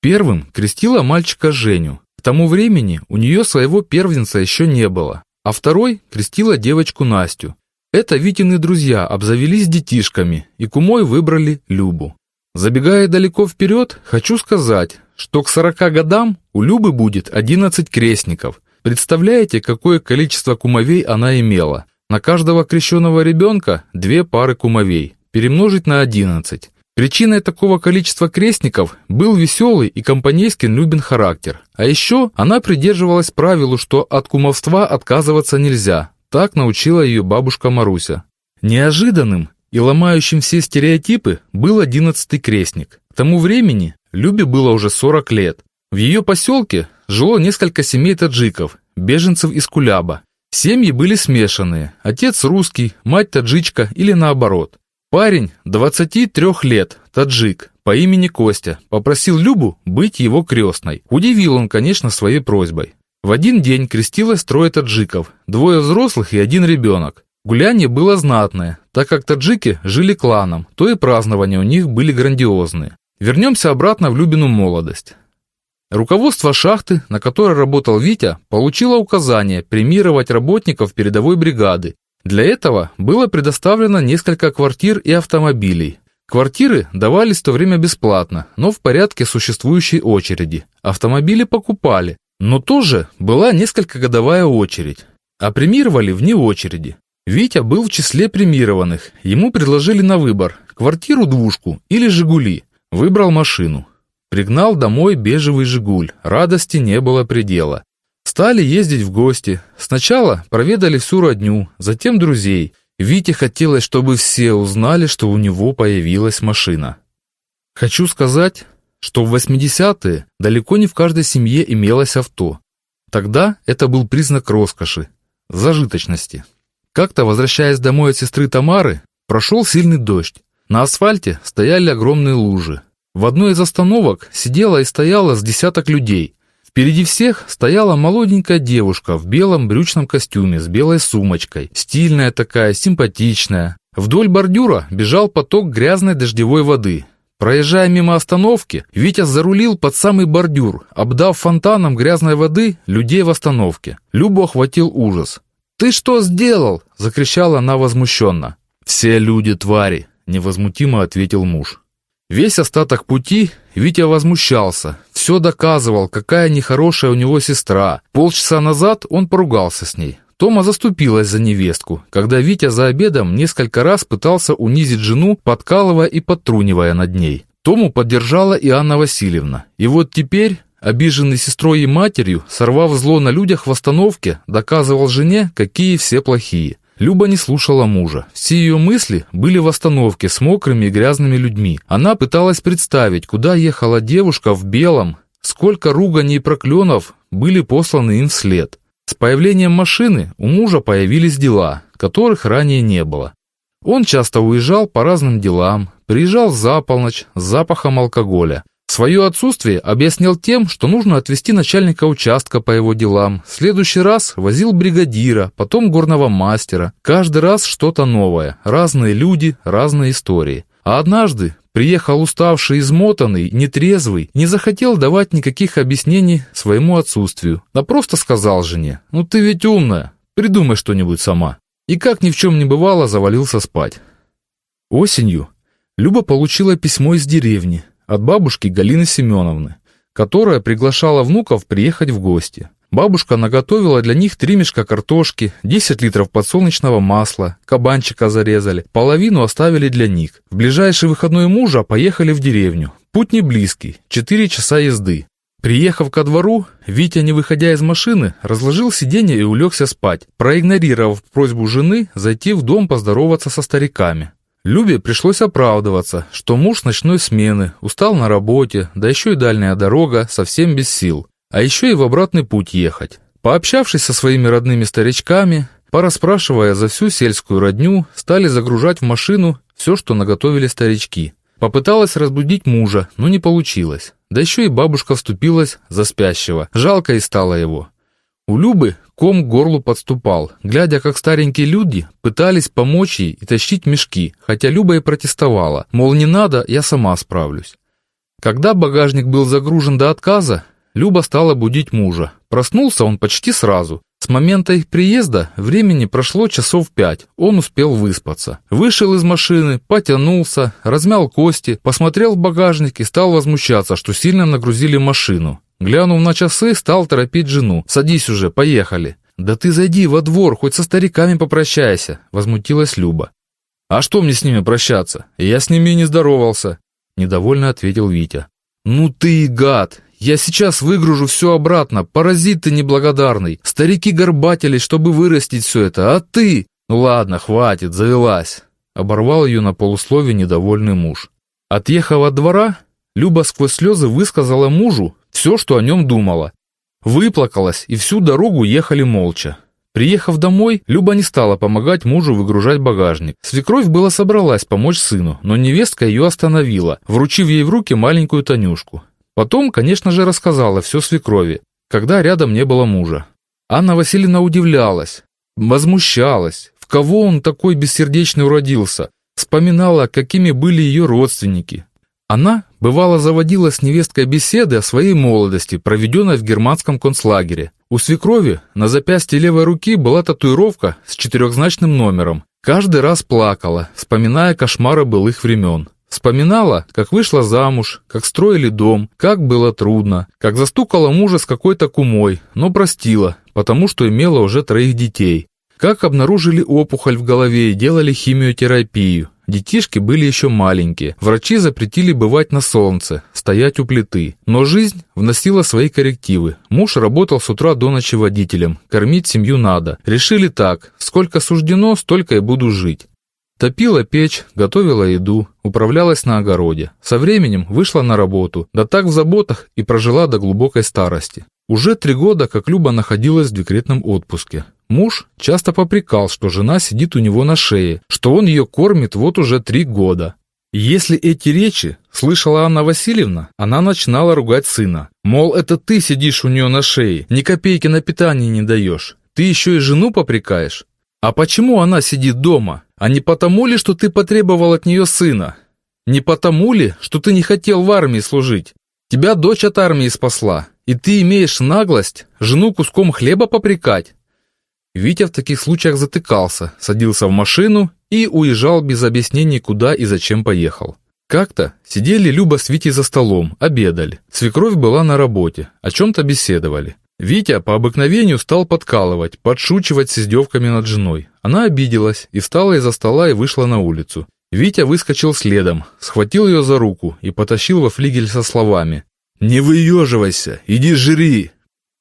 Первым крестила мальчика Женю. К тому времени у нее своего первенца еще не было. А второй крестила девочку Настю. Это Витины друзья обзавелись детишками и кумой выбрали Любу. Забегая далеко вперед, хочу сказать, что к 40 годам у Любы будет 11 крестников. Представляете, какое количество кумовей она имела? На каждого крещенного ребенка две пары кумовей. Перемножить на 11. Причиной такого количества крестников был веселый и компанейский Любин характер. А еще она придерживалась правилу, что от кумовства отказываться нельзя, так научила ее бабушка Маруся. Неожиданным и ломающим все стереотипы был одиннадцатый крестник. К тому времени Любе было уже 40 лет. В ее поселке жило несколько семей таджиков, беженцев из Куляба. Семьи были смешанные, отец русский, мать таджичка или наоборот. Парень 23 лет, таджик, по имени Костя, попросил Любу быть его крестной. Удивил он, конечно, своей просьбой. В один день крестилось трое таджиков, двое взрослых и один ребенок. Гуляние было знатное, так как таджики жили кланом, то и празднования у них были грандиозные. Вернемся обратно в Любину молодость. Руководство шахты, на которой работал Витя, получило указание премировать работников передовой бригады. Для этого было предоставлено несколько квартир и автомобилей. Квартиры давались в то время бесплатно, но в порядке существующей очереди. Автомобили покупали, но тоже была несколько годовая очередь. А премировали вне очереди. Витя был в числе премированных. Ему предложили на выбор квартиру-двушку или «Жигули». Выбрал машину. Пригнал домой бежевый «Жигуль». Радости не было предела. Стали ездить в гости. Сначала проведали всю родню, затем друзей. Вите хотелось, чтобы все узнали, что у него появилась машина. Хочу сказать, что в 80-е далеко не в каждой семье имелось авто. Тогда это был признак роскоши, зажиточности. Как-то, возвращаясь домой от сестры Тамары, прошел сильный дождь. На асфальте стояли огромные лужи. В одной из остановок сидела и стояла с десяток людей. Впереди всех стояла молоденькая девушка в белом брючном костюме с белой сумочкой, стильная такая, симпатичная. Вдоль бордюра бежал поток грязной дождевой воды. Проезжая мимо остановки, Витя зарулил под самый бордюр, обдав фонтаном грязной воды людей в остановке. Любу охватил ужас. «Ты что сделал?» – закричала она возмущенно. «Все люди твари», – невозмутимо ответил муж. Весь остаток пути Витя возмущался, все доказывал, какая нехорошая у него сестра. Полчаса назад он поругался с ней. Тома заступилась за невестку, когда Витя за обедом несколько раз пытался унизить жену, подкалывая и подтрунивая над ней. Тому поддержала и Анна Васильевна. И вот теперь, обиженный сестрой и матерью, сорвав зло на людях в остановке, доказывал жене, какие все плохие. Люба не слушала мужа. Все ее мысли были в остановке с мокрыми и грязными людьми. Она пыталась представить, куда ехала девушка в белом, сколько руганий и проклёнов были посланы им вслед. С появлением машины у мужа появились дела, которых ранее не было. Он часто уезжал по разным делам, приезжал за полночь с запахом алкоголя. Свое отсутствие объяснял тем, что нужно отвезти начальника участка по его делам. В следующий раз возил бригадира, потом горного мастера. Каждый раз что-то новое, разные люди, разные истории. А однажды приехал уставший, измотанный, нетрезвый, не захотел давать никаких объяснений своему отсутствию, а просто сказал жене, «Ну ты ведь умная, придумай что-нибудь сама». И как ни в чем не бывало, завалился спать. Осенью Люба получила письмо из деревни, от бабушки Галины Семеновны, которая приглашала внуков приехать в гости. Бабушка наготовила для них три мешка картошки, 10 литров подсолнечного масла, кабанчика зарезали, половину оставили для них. В ближайший выходной мужа поехали в деревню. Путь не близкий, 4 часа езды. Приехав ко двору, Витя, не выходя из машины, разложил сиденье и улегся спать, проигнорировав просьбу жены зайти в дом поздороваться со стариками. Любе пришлось оправдываться, что муж ночной смены, устал на работе, да еще и дальняя дорога, совсем без сил. А еще и в обратный путь ехать. Пообщавшись со своими родными старичками, порасспрашивая за всю сельскую родню, стали загружать в машину все, что наготовили старички. Попыталась разбудить мужа, но не получилось. Да еще и бабушка вступилась за спящего. Жалко и стало его. У Любы ком к горлу подступал, глядя, как старенькие люди пытались помочь ей и тащить мешки, хотя Люба и протестовала, мол, не надо, я сама справлюсь. Когда багажник был загружен до отказа, Люба стала будить мужа. Проснулся он почти сразу. С момента их приезда времени прошло часов пять, он успел выспаться. Вышел из машины, потянулся, размял кости, посмотрел в багажник и стал возмущаться, что сильно нагрузили машину. Глянув на часы, стал торопить жену. «Садись уже, поехали». «Да ты зайди во двор, хоть со стариками попрощайся», — возмутилась Люба. «А что мне с ними прощаться? Я с ними не здоровался», — недовольно ответил Витя. «Ну ты и гад! Я сейчас выгружу все обратно, паразит ты неблагодарный. Старики горбатились, чтобы вырастить все это, а ты...» «Ну ладно, хватит, завелась», — оборвал ее на полусловие недовольный муж. Отъехав от двора, Люба сквозь слезы высказала мужу все, что о нем думала. Выплакалась, и всю дорогу ехали молча. Приехав домой, Люба не стала помогать мужу выгружать багажник. Свекровь была собралась помочь сыну, но невестка ее остановила, вручив ей в руки маленькую Танюшку. Потом, конечно же, рассказала все свекрови, когда рядом не было мужа. Анна Васильевна удивлялась, возмущалась, в кого он такой бессердечный уродился, вспоминала, какими были ее родственники, Она, бывало, заводила с невесткой беседы о своей молодости, проведенной в германском концлагере. У свекрови на запястье левой руки была татуировка с четырехзначным номером. Каждый раз плакала, вспоминая кошмары былых времен. Вспоминала, как вышла замуж, как строили дом, как было трудно, как застукала мужа с какой-то кумой, но простила, потому что имела уже троих детей. Как обнаружили опухоль в голове и делали химиотерапию. Детишки были еще маленькие. Врачи запретили бывать на солнце, стоять у плиты. Но жизнь вносила свои коррективы. Муж работал с утра до ночи водителем. Кормить семью надо. Решили так. Сколько суждено, столько и буду жить. Топила печь, готовила еду, управлялась на огороде. Со временем вышла на работу, да так в заботах и прожила до глубокой старости. Уже три года, как Люба находилась в декретном отпуске. Муж часто попрекал, что жена сидит у него на шее, что он ее кормит вот уже три года. Если эти речи слышала Анна Васильевна, она начинала ругать сына. Мол, это ты сидишь у нее на шее, ни копейки на питание не даешь. Ты еще и жену попрекаешь. А почему она сидит дома? А не потому ли, что ты потребовал от нее сына? Не потому ли, что ты не хотел в армии служить? Тебя дочь от армии спасла, и ты имеешь наглость жену куском хлеба попрекать? Витя в таких случаях затыкался, садился в машину и уезжал без объяснений, куда и зачем поехал. Как-то сидели Люба с Витей за столом, обедали. Свекровь была на работе, о чем-то беседовали. Витя по обыкновению стал подкалывать, подшучивать с издевками над женой. Она обиделась и встала из-за стола и вышла на улицу. Витя выскочил следом, схватил ее за руку и потащил во флигель со словами «Не выеживайся, иди жри!»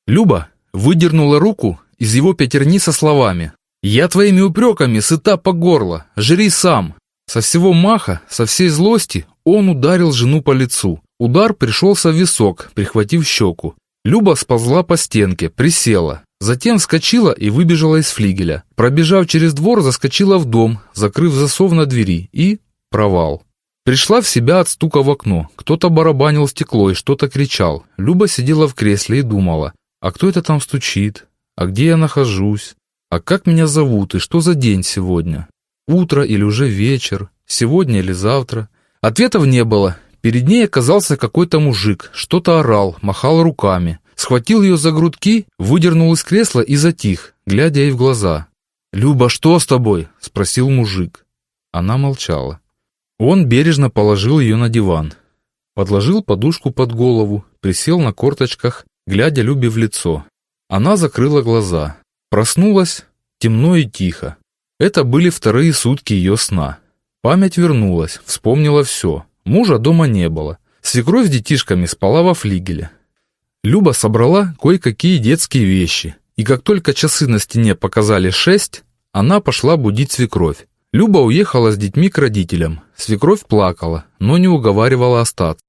Люба выдернула руку из его пятерни со словами «Я твоими упреками сыта по горло, жри сам». Со всего маха, со всей злости он ударил жену по лицу. Удар пришелся в висок, прихватив щеку. Люба сползла по стенке, присела. Затем вскочила и выбежала из флигеля. Пробежав через двор, заскочила в дом, закрыв засов на двери и... провал. Пришла в себя от стука в окно. Кто-то барабанил стекло и что-то кричал. Люба сидела в кресле и думала, а кто это там стучит? А где я нахожусь? А как меня зовут и что за день сегодня? Утро или уже вечер? Сегодня или завтра? Ответов не было. Перед ней оказался какой-то мужик, что-то орал, махал руками. Схватил ее за грудки, выдернул из кресла и затих, глядя ей в глаза. «Люба, что с тобой?» – спросил мужик. Она молчала. Он бережно положил ее на диван. Подложил подушку под голову, присел на корточках, глядя Любе в лицо. Она закрыла глаза. Проснулась темно и тихо. Это были вторые сутки ее сна. Память вернулась, вспомнила все. Мужа дома не было. Свекровь с детишками спала во флигеле. Люба собрала кое-какие детские вещи, и как только часы на стене показали шесть, она пошла будить свекровь. Люба уехала с детьми к родителям. Свекровь плакала, но не уговаривала остаться.